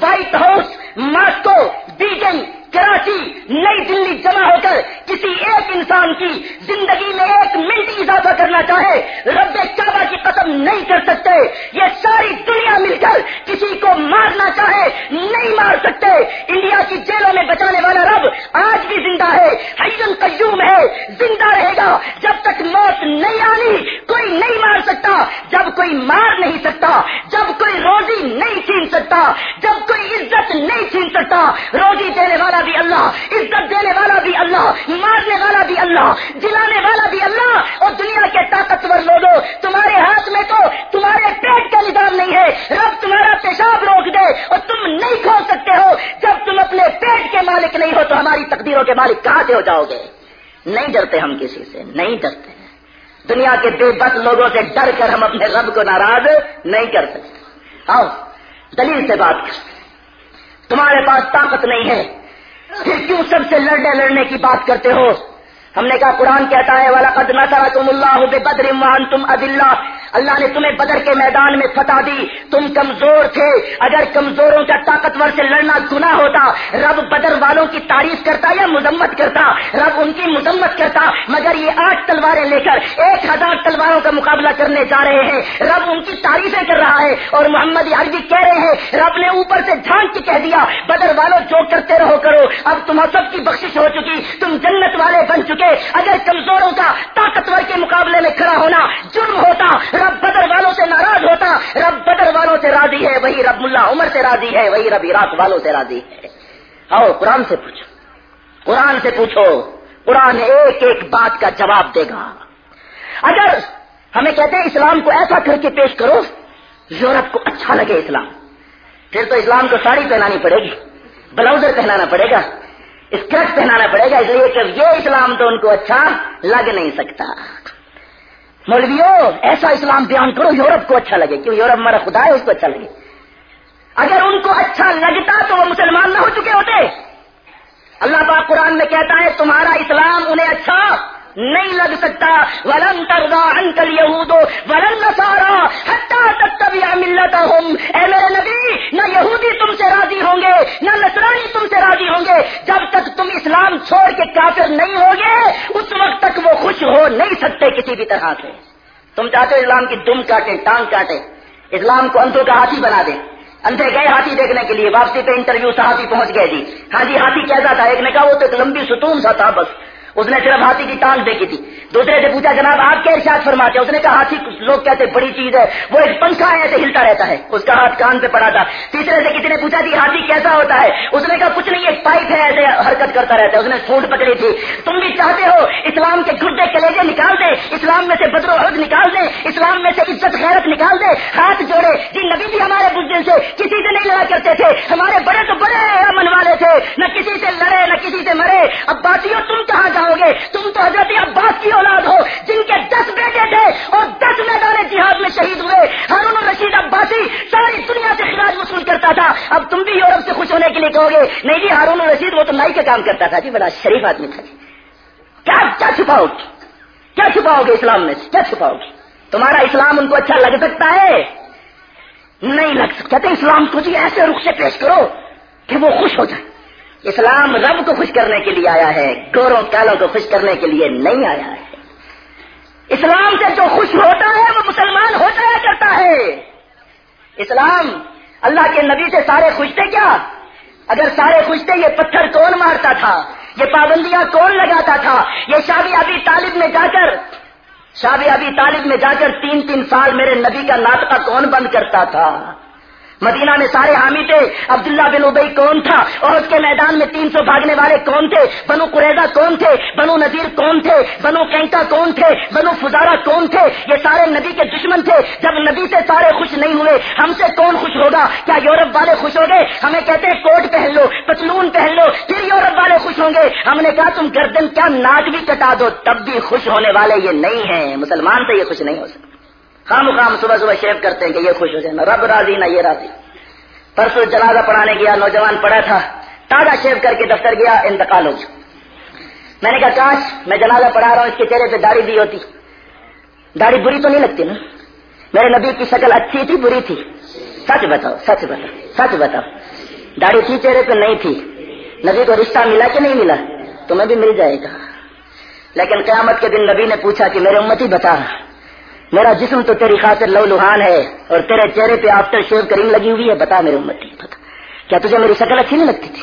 White House Moscow Beijing Karachi, Nai Dilli جمع ہو کر کسی ایک انسان کی زندگی میں ایک منٹ اضافہ کرنا چاہے، رب کعبہ کی قسم نہیں کر سکتے، یہ ساری دنیا مل کر کسی کو مارنا چاہے، نہیں مار سکتے۔ انڈیا کی جیلوں میں بچانے والا رب آج بھی زندہ ہے حیل قیوم ہے، زندہ رہے گا۔ جب تک موت نہیں آنی، کوئی نہیں مار سکتا۔ جب کوئی مار نہیں سکتا، جب کوئی روزی نہیں چھین سکتا، جب کوئی عزت نہیں چھین سکتا، روزی دینے والا بھی اللہ، عزت دینے والا بھی اللہ، مارنے والا بھی اللہ جلانے والا بھی اللہ، اور دنیا کے طاقتور لوگوں، تمہارے ہاتھ میں تو تمہارے پیٹ کا نظام نہیں ہے، رب تمہارا پیشاب روک دے، اور تم نہیں کھول سکتے ہو، جب تم اپنے پیٹ کے مالک نہیں ہو تو ہماری تقدیروں کے مالک کہاں سے ہو جاؤ گے؟ نہیں ڈرتے ہم کسی سے، نہیں ڈرتے دنیا کے بے بس لوگوں سے ڈر کر ہم اپنے رب کو ناراض نہیں کر سکتے۔ آؤ، دلیل سے بات کر تمہارے پاس طاقت نہیں ہے پھر کیوں سب سے لڑنے لڑنے کی بات کرتے ہو؟ ہم نے کہا قرآن کہتا ہے والا قدم تم اللہ بدر تم عدلہ اللہ اللہ نے تمہیں بدر کے میدان میں فتح دی۔ تم کمزور تھے۔ اگر کمزوروں کا طاقتور سے لڑنا گنا ہوتا، رب بدر والوں کی تعریف کرتا یا مذمت کرتا؟ رب ان کی مذمت کرتا، مگر یہ آٹھ تلواریں لے کر ایک ہزار تلواروں کا مقابلہ کرنے جا رہے ہیں۔ رب ان کی تعریفیں کر رہا ہے اور محمد عربی کہہ رہے ہیں، رب نے اوپر سے جھانک کے کہہ دیا، بدر والوں جو کرتے رہو، کرو۔ اب تم سب کی بخشش ہو چکی، تم جنت والے بن چکے۔ اگر کمزوروں کا طاقتور کے مقابلے میں کھڑا ہونا جرم ہوتا رب بدر والوں سے ناراض ہوتا، رب بدر والوں سے راضی ہے، وہی رب اللہ عمر سے راضی ہے، وہی رب عراق والوں سے راضی ہے۔ آؤ، قرآن سے پوچھو۔ قرآن سے پوچھو۔ قرآن ایک ایک بات کا جواب دے گا۔ اگر ہمیں کہتے ہیں اسلام کو ایسا کر کے پیش کرو، یورپ کو اچھا لگے اسلام۔ پھر تو اسلام کو ساڑی پہنانی پڑے گی، بلاؤزر پہنانا پڑے گا، اسکرٹ پہنانا پڑے گا، اس لیے کہ یہ اسلام تو ان کو اچھا لگ نہیں سکتا۔ مولویوں ایسا اسلام بیان کرو، یورپ کو اچھا لگے۔ کیوں؟ یورپ ہمارا خدا ہے، اس کو اچھا لگے۔ اگر ان کو اچھا لگتا تو وہ مسلمان نہ ہو چکے ہوتے۔ اللہ پاک قرآن میں کہتا ہے، تمہارا اسلام انہیں اچھا نہیں لگ سکتا۔ ولن تردا انکل یہود ولن نسارا حتہ تک تب ملت اے میرے نبی، نہ یہودی تم سے راضی ہوں گے، نہ نسرانی تم سے راضی ہوں گے۔ جب تک تم اسلام چھوڑ کے کافر نہیں ہوگے، اس وقت تک وہ خوش ہو نہیں سکتے کسی بھی طرح سے۔ تم چاہتے ہو اسلام کی دم کاٹے ٹانگ کاٹے اسلام کو اندھوں کا ہاتھی بنا دیں۔ اندھے گئے ہاتھی دیکھنے کے لیے واپسی پہ انٹرویو سے ہاتھی پہنچ گئے جی۔ ہاں جی ہاتھی کیسا تھا؟ ایک نے کہا وہ تو ایک لمبی ستون سا تھا بس۔ اس نے صرف ہاتھی کی ٹانگ دیکھی تھی۔ دوسرے سے پوچھا، جناب، آپ کیا ارشاد فرماتے ہیں؟ اس نے کہا، ہاتھی لوگ کہتے بڑی چیز ہے۔ وہ ایک پنکھا ہے، ایسے ہلتا رہتا ہے۔ اس کا ہاتھ کان پہ پڑا تھا۔ تیسرے سے کسی نے پوچھا تھی ہاتھی کیسا ہوتا ہے؟ اس نے کہا، کچھ نہیں، ایک پائپ ہے، ایسے حرکت کرتا رہتا ہے۔ اس نے سوٹ پکڑی تھی۔ تم بھی چاہتے ہو اسلام کے گردے کلیجے نکال دے، اسلام میں سے بدر و حد نکال دے، اسلام میں سے عزت، غیرت نکال دے، ہاتھ جوڑے۔ جی نبی بھی ہمارے بزدل سے کسی سے نہیں لڑا کرتے تھے۔ ہمارے بڑے تو بڑے امن والے تھے۔ نہ کسی سے لڑے، نہ کسی سے مرے۔ اب باتیوں تم کہاں جاؤ جاؤ گے، تم تو حضرت عباس کی اولاد ہو، جن کے دس بیٹے تھے اور دس میدان جہاد میں شہید ہوئے۔ ہارون الرشید عباسی ساری دنیا سے خراج وصول کرتا تھا۔ اب تم بھی یورپ سے خوش ہونے کے لیے کہو گے، نہیں جی ہارون الرشید وہ تو نائی کا کام کرتا تھا۔ جی بڑا شریف آدمی تھا۔ جی کیا کیا چھپاؤ گے؟ کیا چھپاؤ گے اسلام میں؟ کیا چھپاؤ گے؟ تمہارا اسلام ان کو اچھا لگ سکتا ہے؟ نہیں لگ سکتا۔ اسلام کو جی ایسے رخ سے پیش کرو کہ وہ خوش ہو جائے۔ اسلام رب کو خوش کرنے کے لیے آیا ہے، گوروں کالوں کو خوش کرنے کے لیے نہیں آیا ہے۔ اسلام سے جو خوش ہوتا ہے، وہ مسلمان ہو جایا کرتا ہے۔ اسلام، اللہ کے نبی سے سارے خوش تھے کیا؟ اگر سارے خوش تھے، یہ پتھر کون مارتا تھا؟ یہ پابندیاں کون لگاتا تھا؟ یہ شادی ابھی طالب میں جا کر شادی ابھی طالب میں جا کر تین تین سال میرے نبی کا ناطقہ کون بند کرتا تھا؟ مدینہ میں سارے حامی تھے۔ عبداللہ بن ابئی کون تھا؟ اور اس کے میدان میں تین سو بھاگنے والے کون تھے؟ بنو قریضہ کون تھے؟ بنو نذیر کون تھے؟ بنو کینکا کون تھے؟ بنو فزارا کون تھے؟ یہ سارے نبی کے دشمن تھے۔ جب نبی سے سارے خوش نہیں ہوئے، ہم سے کون خوش ہوگا؟ کیا یورپ والے خوش ہو گئے ہمیں کہتے ہیں کوٹ پہن لو، پتلون پہن لو، پھر یورپ والے خوش ہوں گے۔ ہم نے کہا تم گردن کیا ناچ بھی کٹا دو، تب بھی خوش ہونے والے یہ نہیں ہیں۔ مسلمان سے یہ خوش نہیں ہو سکتے۔ خام خام صبح صبح شیو کرتے ہیں کہ یہ خوش ہو جائے۔ رب راضی نہ یہ راضی۔ پرسوں جنازہ پڑھانے گیا، نوجوان پڑھا تھا تازہ شیو کر کے دفتر گیا، انتقال ہو گیا۔ میں نے کہا، کاش میں جنازہ پڑھا رہا ہوں، اس کے چہرے پہ داڑھی بھی ہوتی۔ داڑھی بری تو نہیں لگتی نا؟ میرے نبی کی شکل اچھی تھی، بری تھی۔ سچ بتاؤ سچ بتاؤ سچ بتاؤ۔ داڑھی تھی، چہرے پہ نہیں تھی۔ نبی کو رشتہ ملا کہ نہیں ملا؟ تمہیں بھی مل جائے گا۔ لیکن قیامت کے دن نبی نے پوچھا کہ میرے امتی بتا رہا۔ میرا جسم تو تیری خاطر لو لوہان ہے اور تیرے چہرے پہ آفٹر شیو کریم لگی ہوئی ہے، بتا میرے امتی بتا کیا تجھے میری شکل اچھی نہیں لگتی تھی؟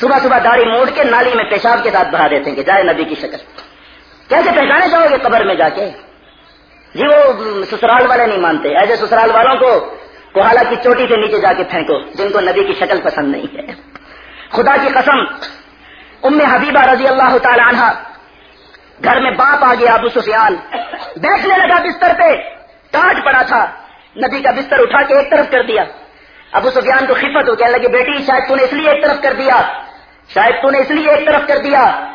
صبح صبح داڑھی موڑ کے نالی میں پیشاب کے ساتھ بہا دیتے ہیں کہ جائے نبی کی شکل۔ کیسے پہچانے جاؤ گے قبر میں جا کے؟ جی وہ سسرال والے نہیں مانتے۔ ایسے سسرال والوں کو کوہالا کی چوٹی سے نیچے جا کے پھینکو، جن کو نبی کی شکل پسند نہیں ہے۔ خدا کی قسم، ام حبیبہ رضی اللہ تعالی عنہ گھر میں باپ آ گیا ابو سفیان۔ بیٹھنے لگا بستر پہ۔ ٹاٹ پڑا تھا۔ نبی کا بستر اٹھا کے ایک طرف کر دیا۔ ابو سفیان کو خفت ہو کہنے لگی بیٹی، شاید تو نے اس لیے ایک طرف کر دیا۔ شاید تو نے اس لیے ایک طرف کر دیا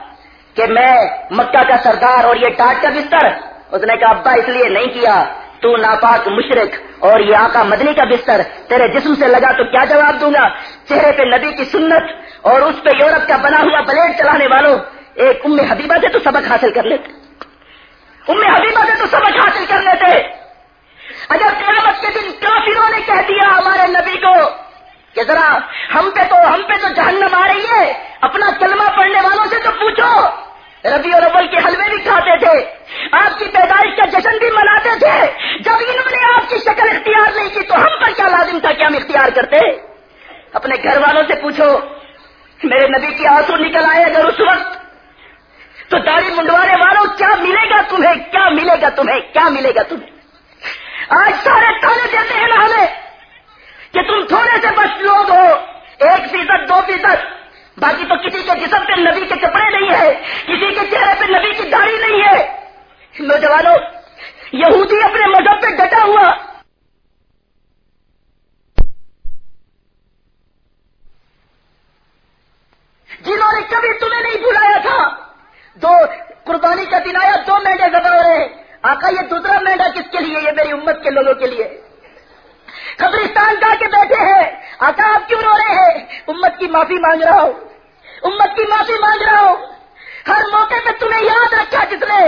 کہ میں مکہ کا سردار اور یہ ٹاٹ کا بستر۔ اس نے کہا، ابا، اس لیے نہیں کیا۔ تو ناپاک مشرق اور یہ آقا مدنی کا بستر تیرے جسم سے لگا تو کیا جواب دوں گا؟ چہرے پہ نبی کی سنت اور اس پہ یورپ کا بنا ہوا بلیڈ چلانے والوں۔ ایک ام حبیبہ سے تو سبق حاصل کر لیتے۔ ام حبیبہ سے تو سبق حاصل کر لیتے۔ اگر قیامت کے دن کافروں نے کہہ دیا ہمارے نبی کو کہ ذرا ہم پہ تو ہم پہ تو جہنم آ رہی ہے، اپنا کلمہ پڑھنے والوں سے تو پوچھو۔ ربی اور اول کے حلوے بھی کھاتے تھے۔ آپ کی پیدائش کا جشن بھی مناتے تھے۔ جب انہوں نے آپ کی شکل اختیار نہیں کی تو ہم پر کیا لازم تھا کہ ہم اختیار کرتے؟ اپنے گھر والوں سے پوچھو، میرے نبی کی آنسو نکل آئے اگر اس وقت تو داڑھی منڈوانے والوں، کیا ملے گا تمہیں؟ کیا ملے گا تمہیں؟ کیا ملے گا تمہیں؟ آج سارے تانے دیتے ہیں نا ہمیں کہ تم تھوڑے سے بس لوگ ہو، ایک فیصد، دو فیصد، باقی تو کسی کے جسم پہ نبی کے کپڑے نہیں ہے کسی کے چہرے پہ نبی کی داڑھی نہیں ہے۔ نوجوانوں، یہودی اپنے مذہب پہ ڈٹا ہوا۔ جنہوں نے کبھی تمہیں نہیں بلایا تھا دو قربانی کا دن آیا، دو مہینے زبر ہو رہے ہیں۔ آقا، یہ دوسرا مہنگا کس کے لیے؟ یہ میری امت کے لوگوں کے لیے۔ قبرستان جا کے بیٹھے ہیں۔ آقا، آپ کیوں رو رہے ہیں؟ امت کی معافی مانگ رہا ہوں۔ امت کی معافی مانگ رہا ہوں۔ ہر موقع پہ تمہیں یاد رکھا جس نے۔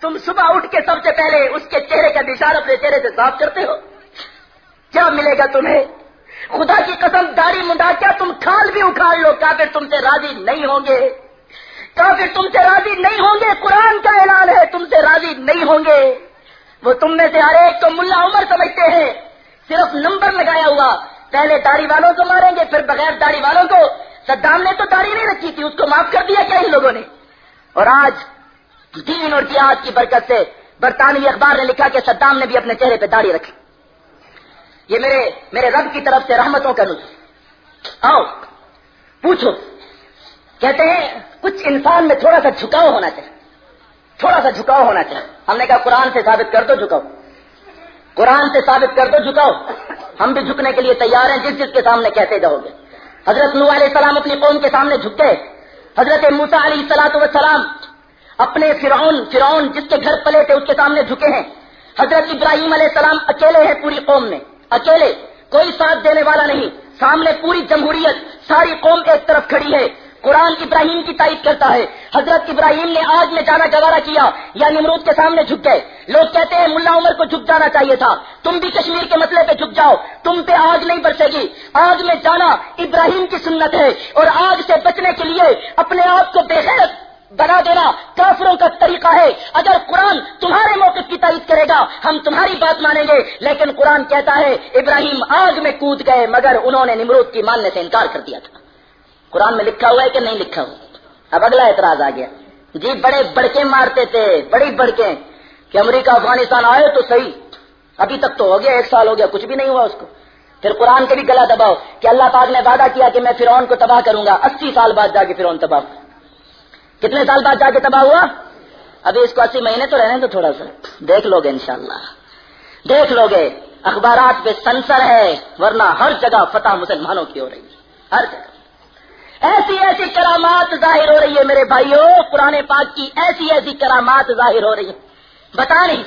تم صبح اٹھ کے سب سے پہلے اس کے چہرے کا نشان اپنے چہرے سے صاف کرتے ہو۔ کیا ملے گا تمہیں؟ خدا کی قسم، داڑھی منڈا، کیا تم کھال بھی اکھاڑ لو؟ کافر تم سے راضی نہیں ہوں گے؟ کافر تم سے راضی نہیں ہوں گے، قرآن کا اعلان ہے تم سے راضی نہیں ہوں گے۔ وہ تم میں سے ہر ایک تو ملا عمر سمجھتے ہیں۔ صرف نمبر لگایا ہوا۔ پہلے داڑھی والوں کو ماریں گے، پھر بغیر داڑھی والوں کو۔ صدام نے تو داڑھی نہیں رکھی تھی، اس کو معاف کر دیا کیا ان لوگوں نے؟ اور آج دین اور جہاد کی برکت سے برطانوی اخبار نے لکھا کہ صدام نے بھی اپنے چہرے پہ داڑھی رکھی۔ یہ میرے میرے رب کی طرف سے رحمتوں کا نظر آؤ، پوچھو۔ کہتے ہیں کچھ انسان میں تھوڑا سا جھکاؤ ہونا چاہیے۔ تھوڑا سا جھکاؤ ہونا چاہیے۔ ہم نے کہا قرآن سے ثابت کر دو جھکاؤ۔ قرآن سے ثابت کر دو جھکاؤ۔ ہم بھی جھکنے کے لیے تیار ہیں۔ جس جس کے سامنے کہتے جاؤ گے حضرت نو علیہ السلام اپنی قوم کے سامنے جھکے حضرت موسا علیہ السلاۃ والسلام اپنے فرعون فرعون جس کے گھر پلے تھے، اس کے سامنے جھکے ہیں۔ حضرت ابراہیم علیہ السلام اکیلے ہیں پوری قوم میں۔ اکیلے، کوئی ساتھ دینے والا نہیں۔ سامنے پوری جمہوریت، ساری قوم ایک طرف کھڑی ہے۔ قرآن ابراہیم کی تائید کرتا ہے۔ حضرت ابراہیم نے آگ میں جانا گوارا کیا، یا نمرود کے سامنے جھک گئے۔ لوگ کہتے ہیں ملا عمر کو جھک جانا چاہیے تھا۔ تم بھی کشمیر کے مسئلے پہ جھک جاؤ، تم پہ آگ نہیں برسے گی۔ آگ میں جانا ابراہیم کی سنت ہے اور آگ سے بچنے کے لیے اپنے آپ کو بے حیرت بنا دینا کافروں کا طریقہ ہے۔ اگر قرآن تمہارے موقف کی تائید کرے گا، ہم تمہاری بات مانیں گے۔ لیکن قرآن کہتا ہے، ابراہیم آگ میں کود گئے، مگر انہوں نے نمرود کی ماننے سے انکار کر دیا تھا۔ قرآن میں لکھا ہوا ہے کہ نہیں لکھا ہوا؟ اب اگلا اعتراض آ گیا۔ جی بڑے بڑکے مارتے تھے بڑی بڑکے کہ امریکہ، افغانستان آئے تو صحیح۔ ابھی تک تو ہو گیا، ایک سال ہو گیا، کچھ بھی نہیں ہوا اس کو۔ پھر قرآن کے بھی گلا دباؤ کہ اللہ پاک نے وعدہ کیا کہ میں فرعون کو تباہ کروں گا۔ اسی سال بعد جا کے فرعون تباہ کتنے سال بعد جا کے تباہ ہوا؟ ابھی اس کو اسی مہینے تو رہنے تو تھوڑا سا۔ دیکھ لو گے انشاءاللہ۔ دیکھ لو گے، اخبارات پہ سنسر ہے، ورنہ ہر جگہ فتح مسلمانوں کی ہو رہی ہے۔ ہر جگہ۔ ایسی ایسی کرامات ظاہر ہو رہی ہے میرے بھائیوں پرانے پاک کی ایسی ایسی کرامات ظاہر ہو رہی ہے بتا نہیں۔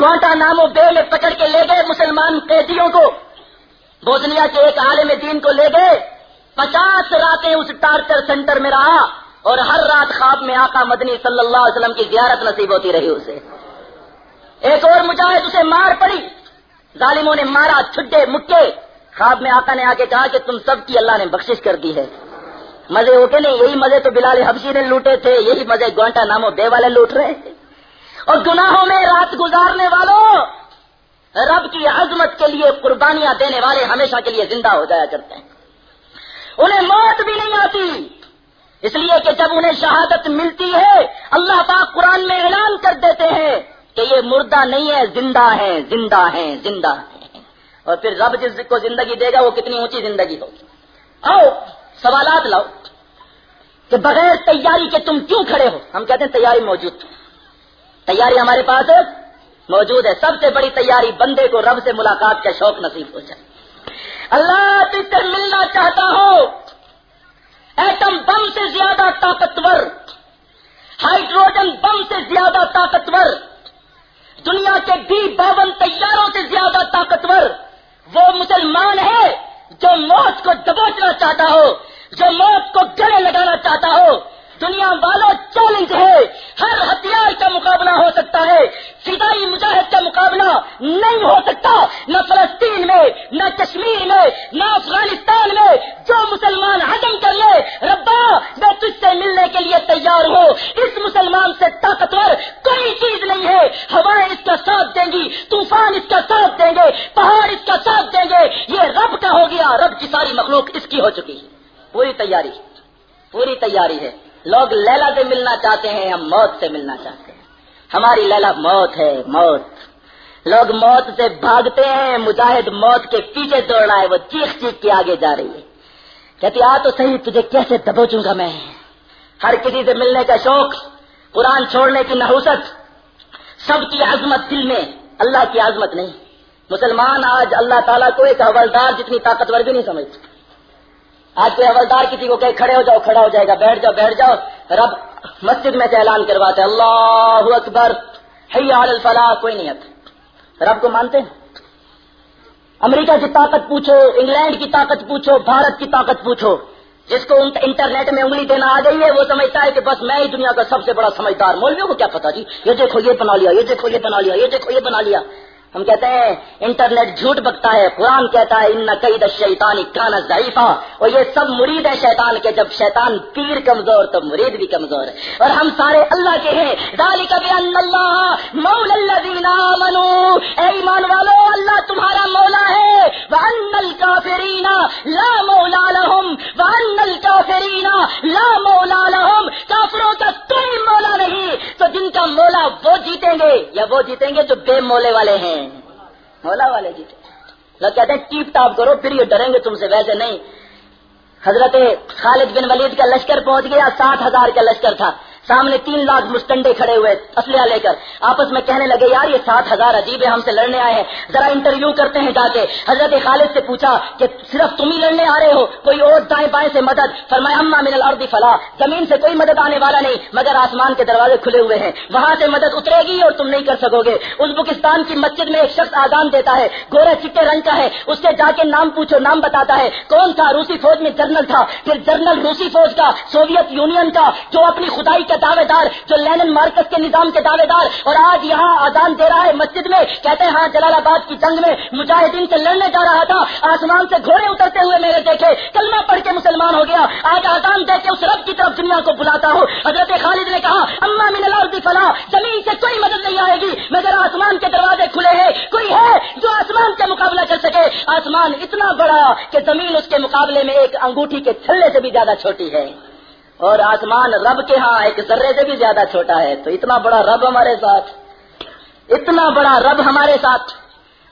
گوٹا نامو بے میں پکڑ کے لے گئے مسلمان قیدیوں کو۔ بوزنیا کے ایک عالم دین کو لے گئے۔ پچاس راتیں اس ٹارچر سینٹر میں رہا اور ہر رات خواب میں آقا مدنی صلی اللہ علیہ وسلم کی زیارت نصیب ہوتی رہی اسے۔ ایک اور مجاہد اسے مار پڑی۔ ظالموں نے مارا چھٹے مکے۔ خواب میں آقا نے آ کے کہا کہ تم سب کی اللہ نے بخشش کر دی ہے۔ مزے ہو نہیں، یہی مزے تو بلال حبشی نے لوٹے تھے، یہی مزے گوانٹا نامو بے والے لوٹ رہے تھے اور گناہوں میں رات گزارنے والوں، رب کی عظمت کے لیے قربانیاں دینے والے ہمیشہ کے لیے زندہ ہو جایا کرتے ہیں۔ انہیں موت بھی نہیں آتی، اس لیے کہ جب انہیں شہادت ملتی ہے، اللہ پاک قرآن میں اعلان کر دیتے ہیں کہ یہ مردہ نہیں ہے، زندہ ہے زندہ ہے زندہ ہے۔ اور پھر رب جس کو زندگی دے گا، وہ کتنی اونچی زندگی ہوگی۔ آؤ سوالات لاؤ کہ بغیر تیاری کے تم کیوں کھڑے ہو؟ ہم کہتے ہیں تیاری موجود تیاری ہمارے پاس موجود ہے۔ سب سے بڑی تیاری بندے کو رب سے ملاقات کا شوق نصیب ہو جائے۔ اللہ تجھ سے ملنا چاہتا ہوں۔ ایٹم بم سے زیادہ طاقتور۔ ہائیڈروجن بم سے زیادہ طاقتور۔ دنیا کے بی باون تیاروں سے زیادہ طاقتور۔ وہ مسلمان ہے جو موت کو دبوچنا چاہتا ہو۔ جو موت کو گلے لگانا چاہتا ہو، دنیا والوں چیلنج ہے۔ ہر ہتھیار کا مقابلہ ہو سکتا ہے۔ فدائی مجاہد کا مقابلہ نہیں ہو سکتا۔ نہ فلسطین میں، نہ کشمیر میں، نہ افغانستان میں۔ جو مسلمان ہزم کر لے، ربا، میں تجھ سے ملنے کے لیے تیار ہوں۔ اس مسلمان سے طاقتور کوئی چیز نہیں ہے۔ ہوائیں اس کا ساتھ دیں گی، طوفان اس کا ساتھ دیں گے، پہاڑ اس کا ساتھ دیں گے۔ یہ رب کا ہو گیا، رب کی ساری مخلوق اس کی ہو چکی ہے۔ پوری تیاری پوری تیاری ہے۔ لوگ لیلا سے ملنا چاہتے ہیں ہم موت سے ملنا چاہتے ہیں۔ ہماری لیلا موت ہے، موت۔ لوگ موت سے بھاگتے ہیں، مجاہد موت کے پیچھے دوڑ رہا ہے، وہ چیخ چیخ کے آگے جا رہی ہے۔ کہتی آ تو صحیح، تجھے کیسے دبوچوں گا میں؟ ہر کسی سے ملنے کا شوق، قرآن چھوڑنے کی نحوست، سب کی عظمت دل میں، اللہ کی عظمت نہیں۔ مسلمان آج اللہ تعالیٰ کو ایک حوالدار جتنی طاقتور بھی نہیں سمجھتے آج کوئی حوالدار کسی کو کہ کھڑے ہو جاؤ، کھڑا ہو جائے گا، بیٹھ جاؤ بیٹھ جاؤ۔ رب مسجد میں سے اعلان کرواتے اللہ اکبر الفلاح، کوئی نہیں آتا۔ رب کو مانتے ہیں؟ امریکہ کی طاقت پوچھو، انگلینڈ کی طاقت پوچھو، بھارت کی طاقت پوچھو۔ جس کو انٹرنیٹ میں انگلی دینا آ گئی ہے، وہ سمجھتا ہے کہ بس میں ہی دنیا کا سب سے بڑا سمجھدار، مولویوں کو کیا پتا جی؟ یہ دیکھو، یہ بنا لیا، یہ دیکھو، یہ بنا لیا، یہ دیکھو، یہ بنا لیا۔ ہم کہتے ہیں انٹرنیٹ جھوٹ بکتا ہے، قرآن کہتا ہے، ان قید شیطانی کان ضعیفہ اور یہ سب مرید ہے شیطان کے، جب شیطان پیر کمزور تو مرید بھی کمزور ہے۔ اور ہم سارے اللہ کے ہیں۔ اللہ مول اے ایمان والو، اللہ تمہارا مولا ہے۔ لا مولا لهم۔ وان الكافرین لا مولا لهم۔ کافروں کا کوئی مولا نہیں۔ تو جن کا مولا وہ جیتیں گے یا وہ جیتیں گے جو بے مولے والے ہیں؟ مولا والے جی۔ لوگ کہتے ہیں ٹیپ ٹاپ کرو، پھر یہ ڈریں گے تم سے۔ ویسے نہیں۔ حضرت خالد بن ولید کا لشکر پہنچ گیا ساٹھ ہزار کا لشکر تھا۔ سامنے تین لاکھ مستنڈے کھڑے ہوئے اسلحہ لے کر آپس میں کہنے لگے، یار، یہ سات ہزار عجیب ہے، ہم سے لڑنے آئے ہیں. ذرا انٹرویو کرتے ہیں جا کے۔ حضرت خالد سے پوچھا کہ، صرف تم ہی لڑنے آ رہے ہو؟ کوئی اور دائیں بائیں سے مدد؟ فرمایا، اما من الارض فلا. زمین سے کوئی مدد آنے والا نہیں، مگر آسمان کے دروازے کھلے ہوئے ہیں۔ وہاں سے مدد اترے گی اور تم نہیں کر سکو گے۔ ازبکستان کی مسجد میں ایک شخص آزان دیتا ہے، گورے چٹے رنگ کا ہے۔ اس سے جا کے نام پوچھو، نام بتاتا ہے۔ کون تھا روسی فوج میں جرنل تھا؟ پھر جرنل روسی فوج کا، سوویت یونین کا، جو اپنی خدائی کے دعوے دار جو لینن مارکس کے نظام کے دعوے دار اور آج یہاں آزان دے رہا ہے مسجد میں، کہتے ہیں ہاں جلال آباد کی جنگ میں مجاہدین سے لڑنے جا رہا تھا، آسمان سے گھوڑے اترتے ہوئے میرے دیکھے، کلمہ پڑھ کے مسلمان ہو گیا، آج آزان دے کے اس رب کی طرف دنیا کو بلاتا ہوں۔ حضرت خالد نے کہا، اما من الارض فلا، زمین سے کوئی مدد نہیں آئے گی، مگر آسمان کے دروازے کھلے ہیں، کوئی ہے جو آسمان کا مقابلہ کر سکے۔ آسمان اتنا بڑا کہ زمین اس کے مقابلے میں ایک انگوٹھی کے چھلے سے بھی زیادہ چھوٹی ہے۔ اور آسمان رب کے ہاں ایک ذرے سے بھی زیادہ چھوٹا ہے تو اتنا بڑا رب ہمارے ساتھ، اتنا بڑا رب ہمارے ساتھ۔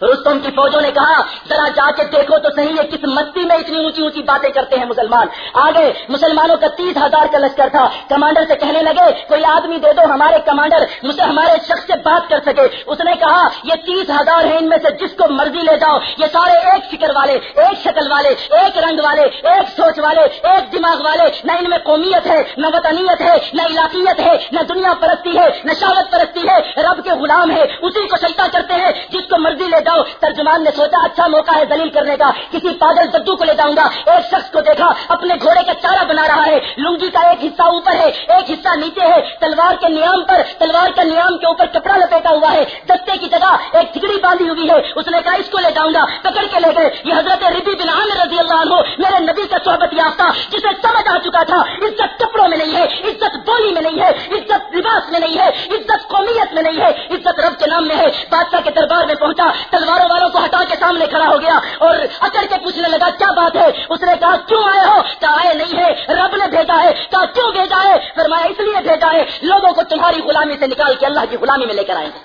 رستم کی فوجوں نے کہا، ذرا جا کے دیکھو تو صحیح ہے کس مستی میں اتنی اونچی اونچی باتیں کرتے ہیں مسلمان۔ آگے، مسلمانوں کا تیس ہزار کا لشکر تھا۔ کمانڈر سے کہنے لگے، کوئی آدمی دے دو ہمارے کمانڈر، مجھے ہمارے شخص سے بات کر سکے۔ اس نے کہا، یہ تیس ہزار ہیں ان میں سے جس کو مرضی لے جاؤ۔ یہ سارے ایک فکر والے، ایک شکل والے، ایک رنگ والے، ایک سوچ والے، ایک دماغ والے۔ نہ ان میں قومیت ہے، نہ وطنیت ہے، نہ علاقیت ہے، نہ دنیا پرستی ہے نہ شاوت پرستی ہے، رب کے غلام ہے، اسی کو سجدہ کرتے ہیں، جس کو مرضی لے جاؤ۔ جاؤ، ترجمان نے سوچا اچھا موقع ہے دلیل کرنے کا۔ کسی پاگل ددو کو لے جاؤں گا۔ ایک شخص کو دیکھا، اپنے گھوڑے کا چارہ بنا رہا ہے۔ لنگی کا ایک حصہ اوپر ہے، ایک حصہ نیچے ہے۔ تلوار کے نیام پر، تلوار کے نیام کے اوپر کپڑا لپیٹا ہوا ہے۔ دستے کی جگہ ایک ٹکڑی باندھی ہوئی ہے۔ اس نے کہا، اس کو لے جاؤں گا۔ پکڑ کے لے گئے۔ یہ حضرت ربی بن عامر رضی اللہ عنہ، میرے نبی کا صحبت یافتہ، جسے سمجھ آ چکا تھا۔ عزت کپڑوں میں نہیں ہے، عزت بولی میں نہیں ہے، عزت لباس میں نہیں ہے، عزت قومیت میں نہیں ہے، عزت رب کے نام میں ہے۔ بادشاہ کے دربار میں پہنچا تلواروں والوں کو ہٹا کے سامنے کھڑا ہو گیا اور اکڑ کے پوچھنے لگا، کیا بات ہے؟ اس نے کہا، کیوں آئے ہو؟ کہا، آئے نہیں ہے، رب نے بھیجا ہے۔ کہا، کیوں بھیجا ہے؟ فرمایا، اس لیے بھیجا ہے۔ لوگوں کو تمہاری غلامی سے نکال کے اللہ کی غلامی میں لے کر آئے گے۔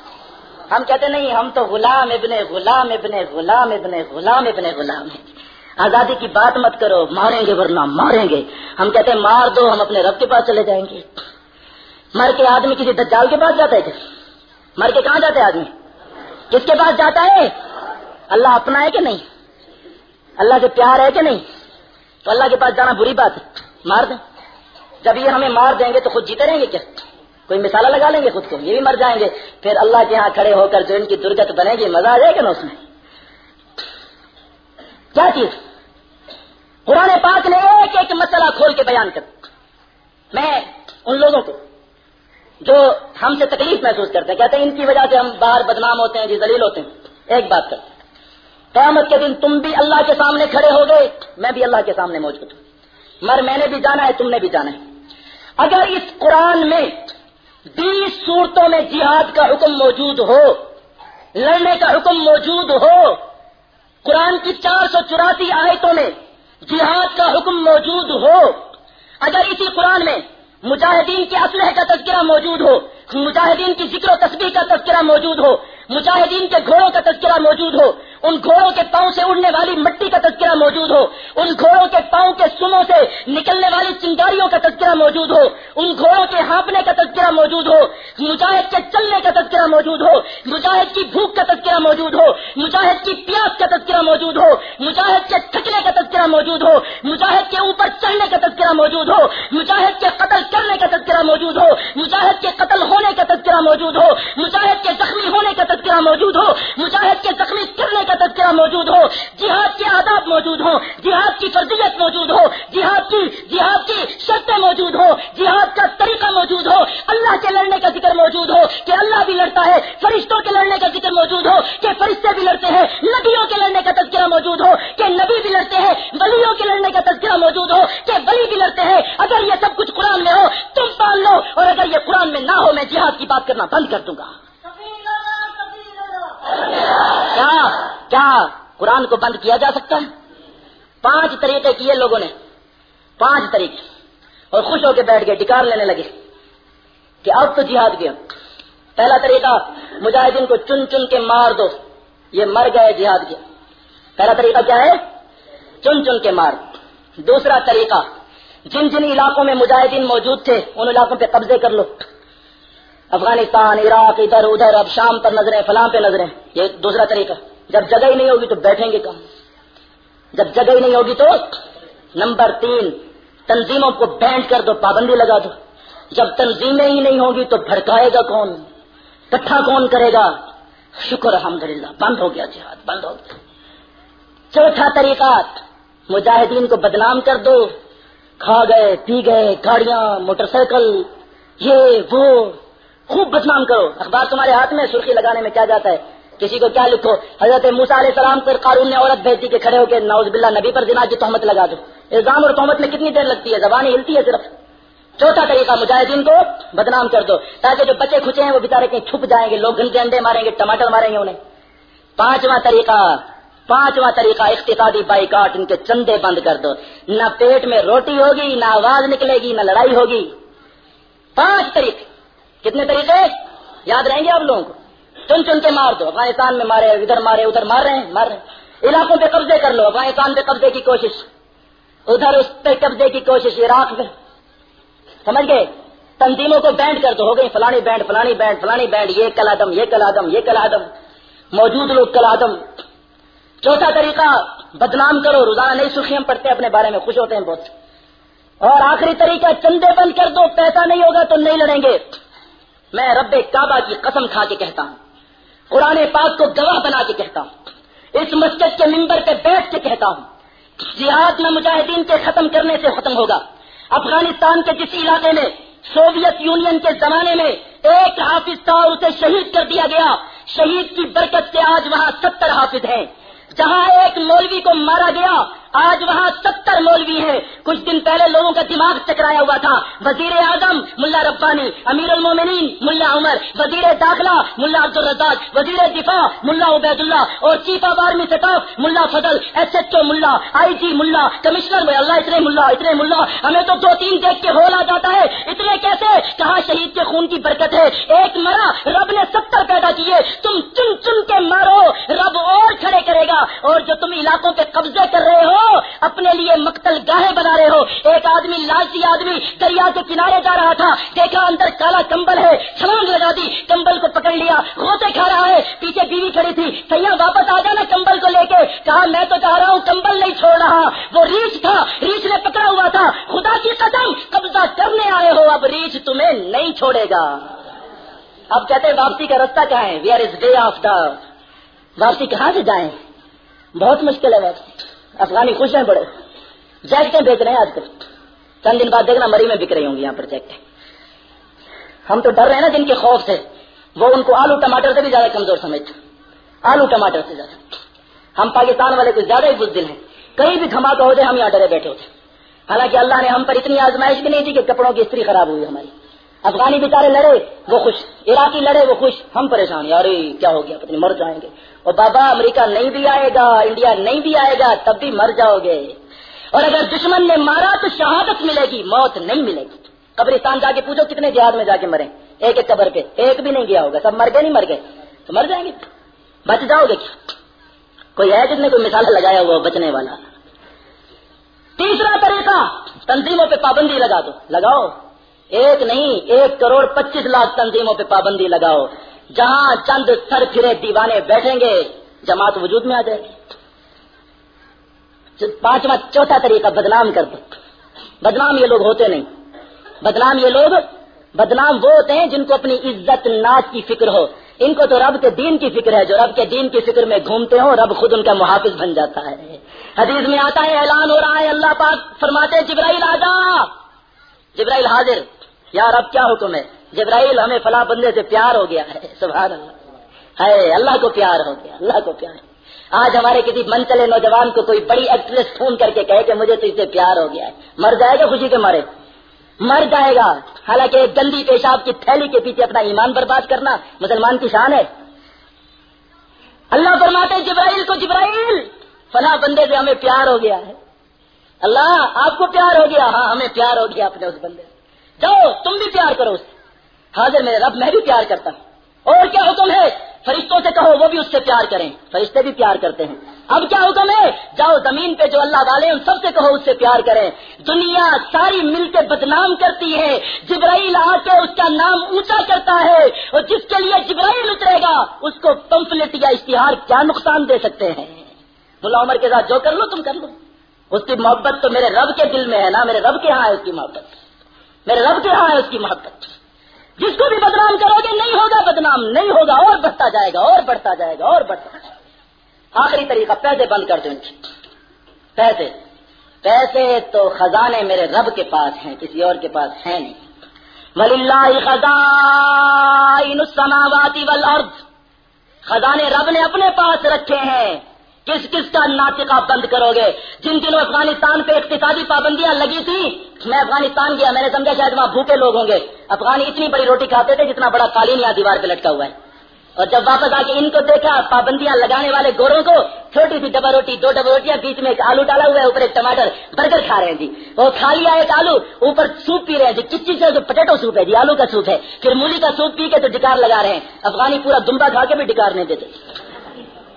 ہم کہتے نہیں، ہم تو غلام ابن غلام ابن غلام ابن غلام ابن غلام ہیں۔ آزادی کی بات مت کرو، ماریں گے ورنہ ماریں گے۔ ہم کہتے ہیں، مار دو، ہم اپنے رب کے پاس چلے جائیں گے۔ مر کے آدمی کسی دجال کے پاس جاتا ہے مر کے کہاں جاتا ہے آدمی؟ کس کے پاس جاتا ہے؟ اللہ اپنا ہے کہ نہیں؟ اللہ سے پیار ہے کہ نہیں؟ تو اللہ کے پاس جانا بری بات ہے۔ مار دیں۔ جب یہ ہمیں مار دیں گے تو خود جیتے رہیں گے کیا؟ کوئی مثالہ لگا لیں گے خود کو؟ یہ بھی مر جائیں گے۔ پھر اللہ کے ہاں کھڑے ہو کر جو ان کی درگت بنے گی، مزہ آ جائے گا نا اس میں؟ کیا چیز؟ قرآن پاک نے ایک ایک مسئلہ کھول کے بیان کر۔ میں ان لوگوں کو جو ہم سے تکلیف محسوس کرتے ہیں۔ کہتے ہیں ان کی وجہ سے ہم باہر بدنام ہوتے ہیں جی دلیل ہوتے ہیں۔ ایک بات کر قیامت کے دن تم بھی اللہ کے سامنے کھڑے ہو گئے میں بھی اللہ کے سامنے موجود ہوں۔ مر میں نے بھی جانا ہے، تم نے بھی جانا ہے۔ اگر اس قرآن میں بیس صورتوں میں جہاد کا حکم موجود ہو، لڑنے کا حکم موجود ہو، قرآن کی چار سو چوراسی آیتوں میں جہاد کا حکم موجود ہو، اگر اسی قرآن میں مجاہدین کے اسلحے کا تذکرہ موجود ہو، مجاہدین کی ذکر و تسبیح کا تذکرہ موجود ہو مجاہدین کے گھوڑوں کا تذکرہ موجود ہو ان گھوڑوں کے پاؤں سے اڑنے والی مٹی کا تذکرہ موجود ہو ان گھوڑوں کے پاؤں کے سنوں سے نکلنے والی چنگاریوں کا تذکرہ موجود ہو ان گھوڑوں کے ہانپنے کا تذکرہ موجود ہو مجاہد کے چلنے کا تذکرہ موجود ہو مجاہد کی بھوک کا تذکرہ موجود ہو مجاہد کی پیاس کا تذکرہ موجود ہو مجاہد کے تھکنے کا تذکرہ موجود ہو مجاہد کے اوپر چڑھنے کا تذکرہ موجود ہو مجاہد کے قتل کرنے کا تذکرہ موجود ہو مجاہد کے قتل ہونے کا تذکرہ موجود ہو مجاہد کے زخمی ہونے کا تذکرہ موجود ہو، مجاہد کے زخمی کرنے کا تذکرہ موجود ہو، جہاد کے آداب موجود ہو جہاد کی فرضیت موجود ہو، جہاد کی جہاد کی شرطیں موجود ہو جہاد کا طریقہ موجود ہو، اللہ کے لڑنے کا ذکر موجود ہو کہ اللہ بھی لڑتا ہے، فرشتوں کے لڑنے کا ذکر موجود ہو کہ فرشتے بھی لڑتے ہیں، نبیوں کے لڑنے کا تذکرہ موجود ہو کہ نبی بھی لڑتے ہیں، ولیوں کے لڑنے کا تذکرہ موجود ہو کہ ولی بھی لڑتے ہیں۔ اگر یہ سب کچھ قرآن میں ہو تم پال لو اور اگر یہ قرآن میں نہ ہو، میں جہاد کی بات کرنا بند کر دوں گا۔ کیا؟ کیا قرآن کو بند کیا جا سکتا ہے؟ پانچ طریقے کیے لوگوں نے، پانچ طریقے۔ اور خوش ہو کے بیٹھ گئے ڈکار لینے لگے کہ اب تو جہاد گیا۔ پہلا طریقہ، مجاہدین کو چن چن کے مار دو، یہ مر گئے، جہاد گیا۔ پہلا طریقہ کیا ہے؟ چن چن کے مار۔ دوسرا طریقہ، جن جن علاقوں میں مجاہدین موجود تھے، ان علاقوں پہ قبضے کر لو۔ افغانستان، عراق، ادھر ادھر، اب شام پر نظریں، فلاں پہ نظریں، یہ دوسرا طریقہ۔ جب جگہ ہی نہیں ہوگی تو بیٹھیں گے کم جب جگہ ہی نہیں ہوگی تو نمبر تین، تنظیموں کو بینڈ کر دو، پابندی لگا دو۔ جب تنظیمیں ہی نہیں ہوگی تو بھڑکائے گا کون؟ کٹھا کون کرے گا؟ شکر الحمد للہ بند ہو گیا جہاد، بند ہو گیا۔ چوتھا طریقہ، مجاہدین کو بدنام کر دو۔ کھا گئے، پی گئے، گاڑیاں، موٹر سائیکل، یہ، وہ۔ خوب بدنام کرو۔ اخبار تمہارے ہاتھ میں، سرخی لگانے میں کیا جاتا ہے؟ کسی کو کیا لکھو؟ حضرت موسا علیہ السلام پر قانون نے عورت بھیج دی کے کھڑے ہو کے نوز باللہ نبی پر جنا کی تہمت لگا دو۔ الزام اور تہمت میں کتنی دیر لگتی ہے؟ زبان ہلتی ہے صرف۔ چوتھا طریقہ، مجاہدین کو بدنام کر دو، تاکہ جو بچے کھچے ہیں وہ بےچارے کہیں چھپ جائیں گے، لوگ گندے انڈے ماریں گے، ٹماٹر ماریں گے انہیں۔ پانچواں طریقہ پانچواں طریقہ، اقتصادی بائی کاٹ ان کے چندے بند کر دو۔ نہ پیٹ میں روٹی ہوگی، نہ آواز نکلے گی، نہ لڑائی ہوگی۔ پانچ طریقے۔ کتنے طریقے یاد رہیں گے آپ لوگوں کو۔ چن چن کے مار دو، افغانستان میں مارے، ادھر مارے، ادھر مار رہے ہیں، مار رہے ہیں۔ علاقوں پہ قبضے کر لو، افغانستان پہ قبضے کی کوشش۔ ادھر اس پہ قبضے کی کوشش عراق میں۔ سمجھ گئے؟ تنظیموں کو بینڈ کر دو، ہو گئی فلانی بینڈ فلانی بینڈ فلانی بینڈ، یہ کل آدم، یہ کل آدم، یہ کل آدم۔ موجود لوگ کل آدم۔ چوتھا طریقہ، بدنام کرو، روزانہ نئی سرخیاں پڑھتے اپنے بارے میں خوش ہوتے ہیں بہت۔ اور آخری طریقہ، چندے بند کر دو، پیسہ نہیں ہوگا تو نہیں لڑیں گے۔ میں رب کعبہ کی قسم کھا کے کہتا ہوں۔ قرآن پاک کو گواہ بنا کے کہتا ہوں۔ اس مسجد کے ممبر پہ بیٹھ کے کہتا ہوں۔ جہاد میں مجاہدین کے ختم کرنے سے ختم ہوگا۔ افغانستان کے جس علاقے میں، سوویت یونین کے زمانے میں ایک حافظ تھا اور اسے شہید کر دیا گیا۔ شہید کی برکت سے آج وہاں ستر حافظ ہیں۔ جہاں ایک مولوی کو مارا گیا آج وہاں ستر مولوی ہیں۔ کچھ دن پہلے لوگوں کا دماغ چکرایا ہوا تھا۔ وزیر اعظم ملا ربانی، امیر المومنین ملا عمر، وزیر داخلہ ملا عبد الرزاق وزیر دفاع ملا عبید اللہ اور چیف آف آرمی سٹاف ملا فضل، ایس ایچ او ملا، آئی جی ملا، کمشنر میں اللہ اتنے ملا اتنے ملا۔ ہمیں تو دو تین دیکھ کے ہول آ جاتا ہے۔ اتنے کیسے؟ کہاں شہید کے خون کی برکت ہے؟ ایک مرا، رب نے ستر پیدا کیے۔ تم چن چن کے مارو، رب اور کھڑے کرے گا۔ اور جو تم علاقوں کے قبضے کر رہے ہو اپنے لیے مقتل گاہے بنا رہے ہو۔ ایک آدمی لالچی آدمی دریا کے کنارے جا رہا تھا، دیکھا اندر کالا کمبل ہے، چھلانگ لگا دی، کمبل کو پکڑ لیا روتے کھا رہا ہے، پیچھے بیوی کھڑی تھی۔ سیاح واپس آ جانا کمبل کو لے کے۔ کہا، میں تو چاہ رہا ہوں کمبل نہیں چھوڑ رہا۔ وہ ریچھ تھا، ریچھ نے پکڑا ہوا تھا۔ خدا کی قدم قبضہ کرنے آئے ہو، اب ریچھ تمہیں نہیں چھوڑے گا۔ اب کہتے ہیں، واپسی کا رستہ کہاں ہے؟ We are as day of the واپسی کہاں سے جائیں؟ بہت مشکل ہے واپسی۔ افغانی خوش ہیں بڑے۔ جیکٹیں بیچ رہے ہیں آج کل۔ چند دن بعد دیکھنا مری میں بک رہی ہوں گی یہاں پر جیکٹیں۔ ہم تو ڈر رہے ہیں نا جن کے خوف سے۔ وہ ان کو آلو ٹماٹر سے بھی زیادہ کمزور سمجھتے آلو ٹماٹر سے زیادہ۔ ہم پاکستان والے کچھ زیادہ ہی بزدل ہیں۔ کہیں بھی دھماکہ ہو جائے ہم یہاں ڈرے بیٹھے ہوتے حالانکہ اللہ نے ہم پر اتنی آزمائش بھی نہیں تھی کہ کپڑوں کی استری خراب ہوئی ہماری۔ افغانی بیچارے لڑے، وہ خوش۔ عراقی لڑے، وہ خوش۔ ہم پریشان یار کیا ہو گیا؟ پتنی مر جائیں گے۔ اور بابا امریکہ نہیں بھی آئے گا، انڈیا نہیں بھی آئے گا، تب بھی مر جاؤ گے۔ اور اگر دشمن نے مارا تو شہادت ملے گی، موت نہیں ملے گی۔ قبرستان جا کے پوچھو کتنے جہاد میں جا کے مرے۔ ایک ایک قبر پہ ایک بھی نہیں گیا ہوگا، سب مر گئے، نہیں مر گئے۔ تو مر جائیں گے۔ بچ جاؤ گے۔ کیا کوئی ہے جس نے کوئی مثال لگایا ہوا بچنے والا؟ تیسرا طریقہ، تنظیموں پہ پابندی لگا دو۔ لگاؤ۔ ایک نہیں، ایک کروڑ پچیس لاکھ تنظیموں پہ پابندی لگاؤ۔ جہاں چند سر پھرے دیوانے بیٹھیں گے، جماعت وجود میں آ جائے گی۔ پانچواں، چوتھا طریقہ، بدنام کر دو۔ بدنام یہ لوگ ہوتے نہیں۔ بدنام یہ لوگ، بدنام وہ ہوتے ہیں جن کو اپنی عزت، ناچ کی فکر ہو۔ ان کو تو رب کے دین کی فکر ہے۔ جو رب کے دین کی فکر میں گھومتے ہو رب خود ان کا محافظ بن جاتا ہے۔ حدیث میں آتا ہے، اعلان ہو رہا ہے، اللہ پاک فرماتے جبرائیل آجا جبرائیل حاضر۔ یار اب کیا حکم ہے؟ جبرائیل ہمیں فلاں بندے سے پیار ہو گیا ہے، سبحان اللہ۔ ہے اللہ کو پیار ہو گیا، اللہ کو پیار۔ آج ہمارے کسی من چلے نوجوان کو کوئی بڑی ایکٹریس فون کر کے کہے کہ مجھے تو اسے پیار ہو گیا ہے۔ مر جائے گا خوشی کے مارے۔ مر جائے گا۔ حالانکہ ایک گندی پیشاب کی تھیلی کے پیچھے اپنا ایمان برباد کرنا مسلمان کی شان ہے۔ اللہ فرماتے جبرائیل کو جبرائیل۔ فلاں بندے سے ہمیں پیار ہو گیا ہے۔ اللہ، آپ کو پیار ہو گیا۔ ہاں ہمیں پیار ہو گیا اپنے اس بندے سے۔ جاؤ، تم بھی پیار کرو اس سے۔ حاضر میرے رب، میں بھی پیار کرتا ہوں۔ اور کیا حکم ہے؟ فرشتوں سے کہو، وہ بھی اس سے پیار کریں۔ فرشتے بھی پیار کرتے ہیں۔ اب کیا حکم ہے؟ جاؤ زمین پہ جو اللہ والے ان سب سے کہو، اس سے پیار کریں۔ دنیا ساری مل کے بدنام کرتی ہے۔ جبرائیل آ کے اس کا نام اونچا کرتا ہے۔ اور جس کے لیے جبرائیل اترے گا، اس کو پمفلٹ یا اشتہار کیا نقصان دے سکتے ہیں؟ ملا عمر کے ساتھ، جو کر لو، تم کر لو۔ اس کی محبت تو میرے رب کے دل میں ہے نا۔ میرے رب کے ہاں ہے اس کی محبت۔ میرے رب کے ہاں ہے اس کی محبت۔ جس کو بھی بدنام کرو گے، نہیں ہوگا بدنام، نہیں ہوگا، اور بڑھتا جائے گا، اور بڑھتا جائے گا، اور بڑھتا جائے گا۔ آخری طریقہ، پیسے بند کر دو ان کی۔ پیسے پیسے تو خزانے میرے رب کے پاس ہیں، کسی اور کے پاس ہیں نہیں۔ ولی اللہ خزان والارض خزانے رب نے اپنے پاس رکھے ہیں۔ کس کس کا ناطقہ بند کرو گے؟ جن دنوں افغانستان پہ اقتصادی پابندیاں لگی تھی میں افغانستان گیا، میں نے سمجھا شاید وہاں بھوکے لوگ ہوں گے۔ افغانی اتنی بڑی روٹی کھاتے تھے جتنا بڑا قالین یہاں دیوار پہ لٹکا ہوا ہے۔ اور جب واپس آ کے ان کو دیکھا، پابندیاں لگانے والے گوروں کو چھوٹی سی ڈبا روٹی، دو ڈبا روٹیاں، بیچ میں ایک آلو ڈالا ہوا ہے، اوپر ایک ٹماٹر برگر کھا رہے ہیں جی۔ وہ کھا لیا ایک آلو، اوپر سوپ پی رہے ہیں جی۔ کس چیز سے جو پٹیٹو سوپ ہے جی آلو کا سوپ ہے۔ پھر مولی کا سوپ پی کے تو ڈکار لگا رہے ہیں۔ افغانی پورا دمبا کھا کے بھی ڈکار نہیں دیتے۔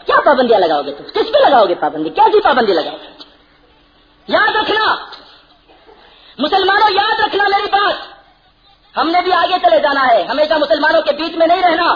کیا پابندیاں لگاؤ گے تم؟ کس پہ لگاؤ گے پابندی؟ کیا سی پابندی لگاؤ گے؟ یاد رکھنا۔ مسلمانوں، یاد رکھنا میری بات۔ ہم نے بھی آگے چلے جانا ہے۔ ہمیشہ مسلمانوں کے بیچ میں نہیں رہنا۔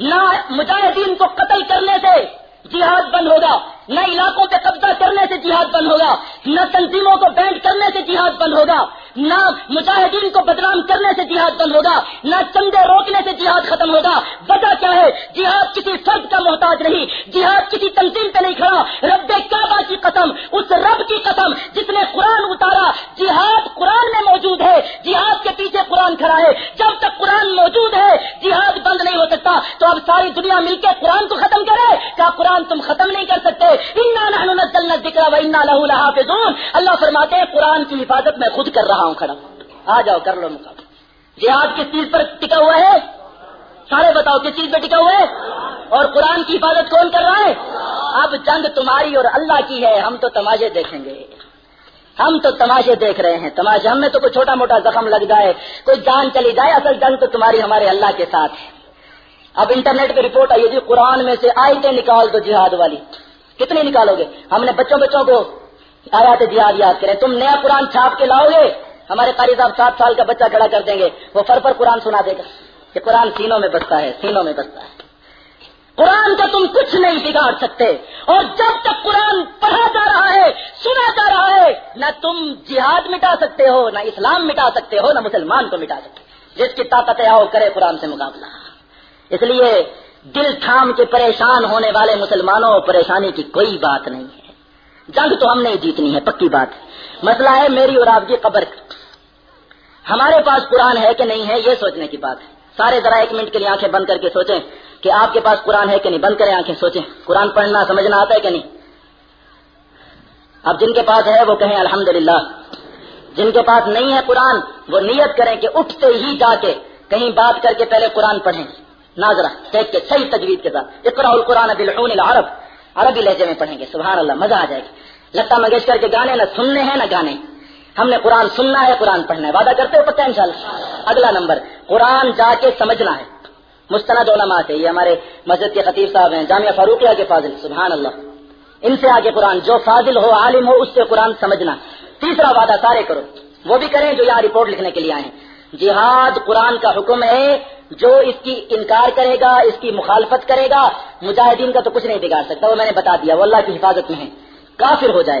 نہ مجاہدین کو قتل کرنے سے جہاد بند ہوگا۔ نہ علاقوں پہ قبضہ کرنے سے جہاد بند ہوگا نہ تنظیموں کو بینڈ کرنے سے جہاد بند ہوگا نہ مجاہدین کو بدنام کرنے سے جہاد بند ہوگا نہ چندے روکنے سے جہاد ختم ہوگا۔ وجہ کیا ہے؟ جہاد کسی فرد کا محتاج نہیں، جہاد کسی تنظیم پہ نہیں کھڑا۔ رب کعبہ کی قسم، اس رب کی قسم جس نے قرآن اتارا، جہاد قرآن میں موجود ہے، جہاد کے پیچھے قرآن کھڑا ہے۔ جب تک قرآن موجود ہے، جہاد بند نہیں ہو سکتا۔ تو اب ساری دنیا مل کے قرآن کو ختم کرے کیا قرآن تم ختم نہیں کر سکتے۔ دکھا و انا لہو لحافظون۔ اللہ فرماتے ہیں، قرآن کی حفاظت میں خود کر رہا ہوں، کھڑا آ جاؤ، کر لو مقابلہ جہاد کس چیز پر ٹکا ہوا ہے؟ سارے بتاؤ، کس چیز پہ ٹکا ہوا ہے؟ اور قرآن کی حفاظت کون کر رہا ہے؟ اب جنگ تمہاری اور اللہ کی ہے، ہم تو تماشے دیکھیں گے۔ ہم تو تماشے دیکھ رہے ہیں۔ تماشے، ہم میں تو کوئی چھوٹا موٹا زخم لگ جائے، کوئی جان چلی جائے، اصل جنگ تو تمہاری، ہمارے اللہ کے ساتھ ہے۔ اب انٹرنیٹ پہ رپورٹ آئی تھی قرآن میں سے آئے نکال دو جہاد والی۔ کتنی نکالو گے؟ ہم نے بچوں بچوں کو آیات جہاد یاد کریں۔ تم نیا قرآن چھاپ کے لاؤ گے، ہمارے قاری صاحب سات سال کا بچہ کھڑا کر دیں گے۔ وہ فر پر قرآن سنا دے گا کہ قرآن سینوں میں بستا ہے، سینوں میں بستا ہے۔ قرآن کا تم کچھ نہیں بگاڑ سکتے۔ اور جب تک قرآن پڑھا جا رہا ہے، سنا جا رہا ہے، نہ تم جہاد مٹا سکتے ہو، نہ اسلام مٹا سکتے ہو، نہ مسلمان کو مٹا سکتے۔ جس کی طاقت ہے آؤ، کرے قرآن سے مقابلہ۔ اس لیے دل تھام کے پریشان ہونے والے مسلمانوں، پریشانی کی کوئی بات نہیں ہے۔ جنگ تو ہم نہیں جیتنی ہے، پکی بات مسئلہ ہے میری اور آپ کی قبر ہمارے پاس قرآن ہے کہ نہیں ہے، یہ سوچنے کی بات ہے۔ سارے ذرا ایک منٹ کے لیے آنکھیں بند کر کے سوچیں کہ آپ کے پاس قرآن ہے کہ نہیں۔ بند کریں آنکھیں، سوچیں۔ قرآن پڑھنا، سمجھنا آتا ہے کہ نہیں؟ اب جن کے پاس ہے وہ کہیں الحمد جن کے پاس نہیں ہے قرآن، وہ نیت کریں کہ اٹھتے ہی جا کے کہیں بات کر کے پہلے قرآن پڑھیں۔ ناظرہ دیکھ کے صحیح تجوید کے ساتھ اقرا القرآن بالعون العرب۔ عربی لہجے میں پڑھیں گے سبحان اللہ مزہ آ جائے گا لتا منگیشکر کے گانے نہ سننے ہیں، نہ گانے۔ ہم نے قرآن سننا ہے، قرآن پڑھنا ہے۔ وعدہ کرتے ہو پتہ ان اگلا نمبر، قرآن جا کے سمجھنا ہے۔ مستند علماء سے یہ ہمارے مسجد کے خطیب صاحب ہیں، جامعہ فاروقیہ کے فاضل سبحان اللہ ان سے آگے قرآن، جو فاضل ہو، عالم ہو، اس سے قرآن سمجھنا۔ تیسرا وعدہ، سارے کرو۔ وہ بھی کریں جو یہاں رپورٹ لکھنے کے لیے آئے ہیں۔ جہاد قرآن کا حکم ہے جو اس کی انکار کرے گا، اس کی مخالفت کرے گا، مجاہدین کا تو کچھ نہیں بگاڑ سکتا، وہ میں نے بتا دیا وہ اللہ کی حفاظت میں ہے۔ کافر ہو جائے۔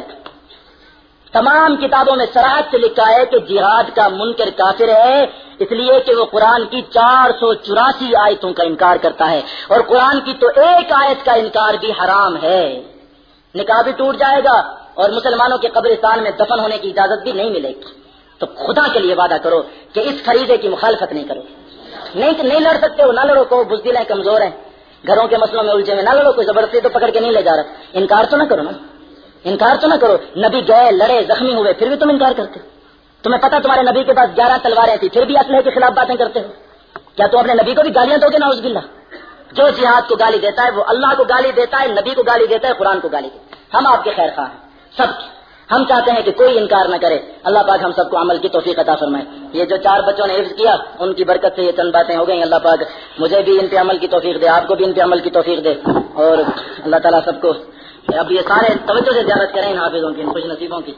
تمام کتابوں میں سراہد سے لکھا ہے کہ جہاد کا منکر کافر ہے، اس لیے کہ وہ قرآن کی چار سو چوراسی آیتوں کا انکار کرتا ہے۔ اور قرآن کی تو ایک آیت کا انکار بھی حرام ہے۔ نکاح بھی ٹوٹ جائے گا اور مسلمانوں کے قبرستان میں دفن ہونے کی اجازت بھی نہیں ملے گی۔ تو خدا کے لیے وعدہ کرو کہ اس خریدے کی مخالفت نہیں کرو۔ نہیں نہیں لڑ سکتے ہو نہ لڑو کو بزدل ہیں کمزور ہیں۔ گھروں کے مسئلوں میں الجھے میں نہ لڑو کوئی، زبردستی تو پکڑ کے نہیں لے جا رہا۔ انکار تو نہ کرو نا۔ انکار تو نہ کرو۔ نبی گئے، لڑے، زخمی ہوئے، پھر بھی تم انکار کرتے تمہیں پتا تمہارے نبی کے پاس گیارہ تلواریں تھی پھر بھی اسلحے کے خلاف باتیں کرتے ہو۔ کیا تم اپنے نبی کو بھی گالیاں دو گے؟ نا اس بلّہ جو جہاد کو گالی دیتا ہے، وہ اللہ کو گالی دیتا ہے، نبی کو گالی دیتا ہے، قرآن کو گالی دیتا ہے۔ ہم آپ کے خیر خواہ ہیں۔ سب ہم چاہتے ہیں کہ کوئی انکار نہ کرے۔ اللہ پاک ہم سب کو عمل کی توفیق عطا فرمائے۔ یہ جو چار بچوں نے حفظ کیا، ان کی برکت سے یہ چند باتیں ہو گئی اللہ پاک مجھے بھی ان پہ عمل کی توفیق دے، آپ کو بھی ان پہ عمل کی توفیق دے۔ اور اللہ تعالیٰ سب کو اب یہ سارے توجہ سے زیارت کریں ان حافظوں کی، ان خوش نصیبوں کی۔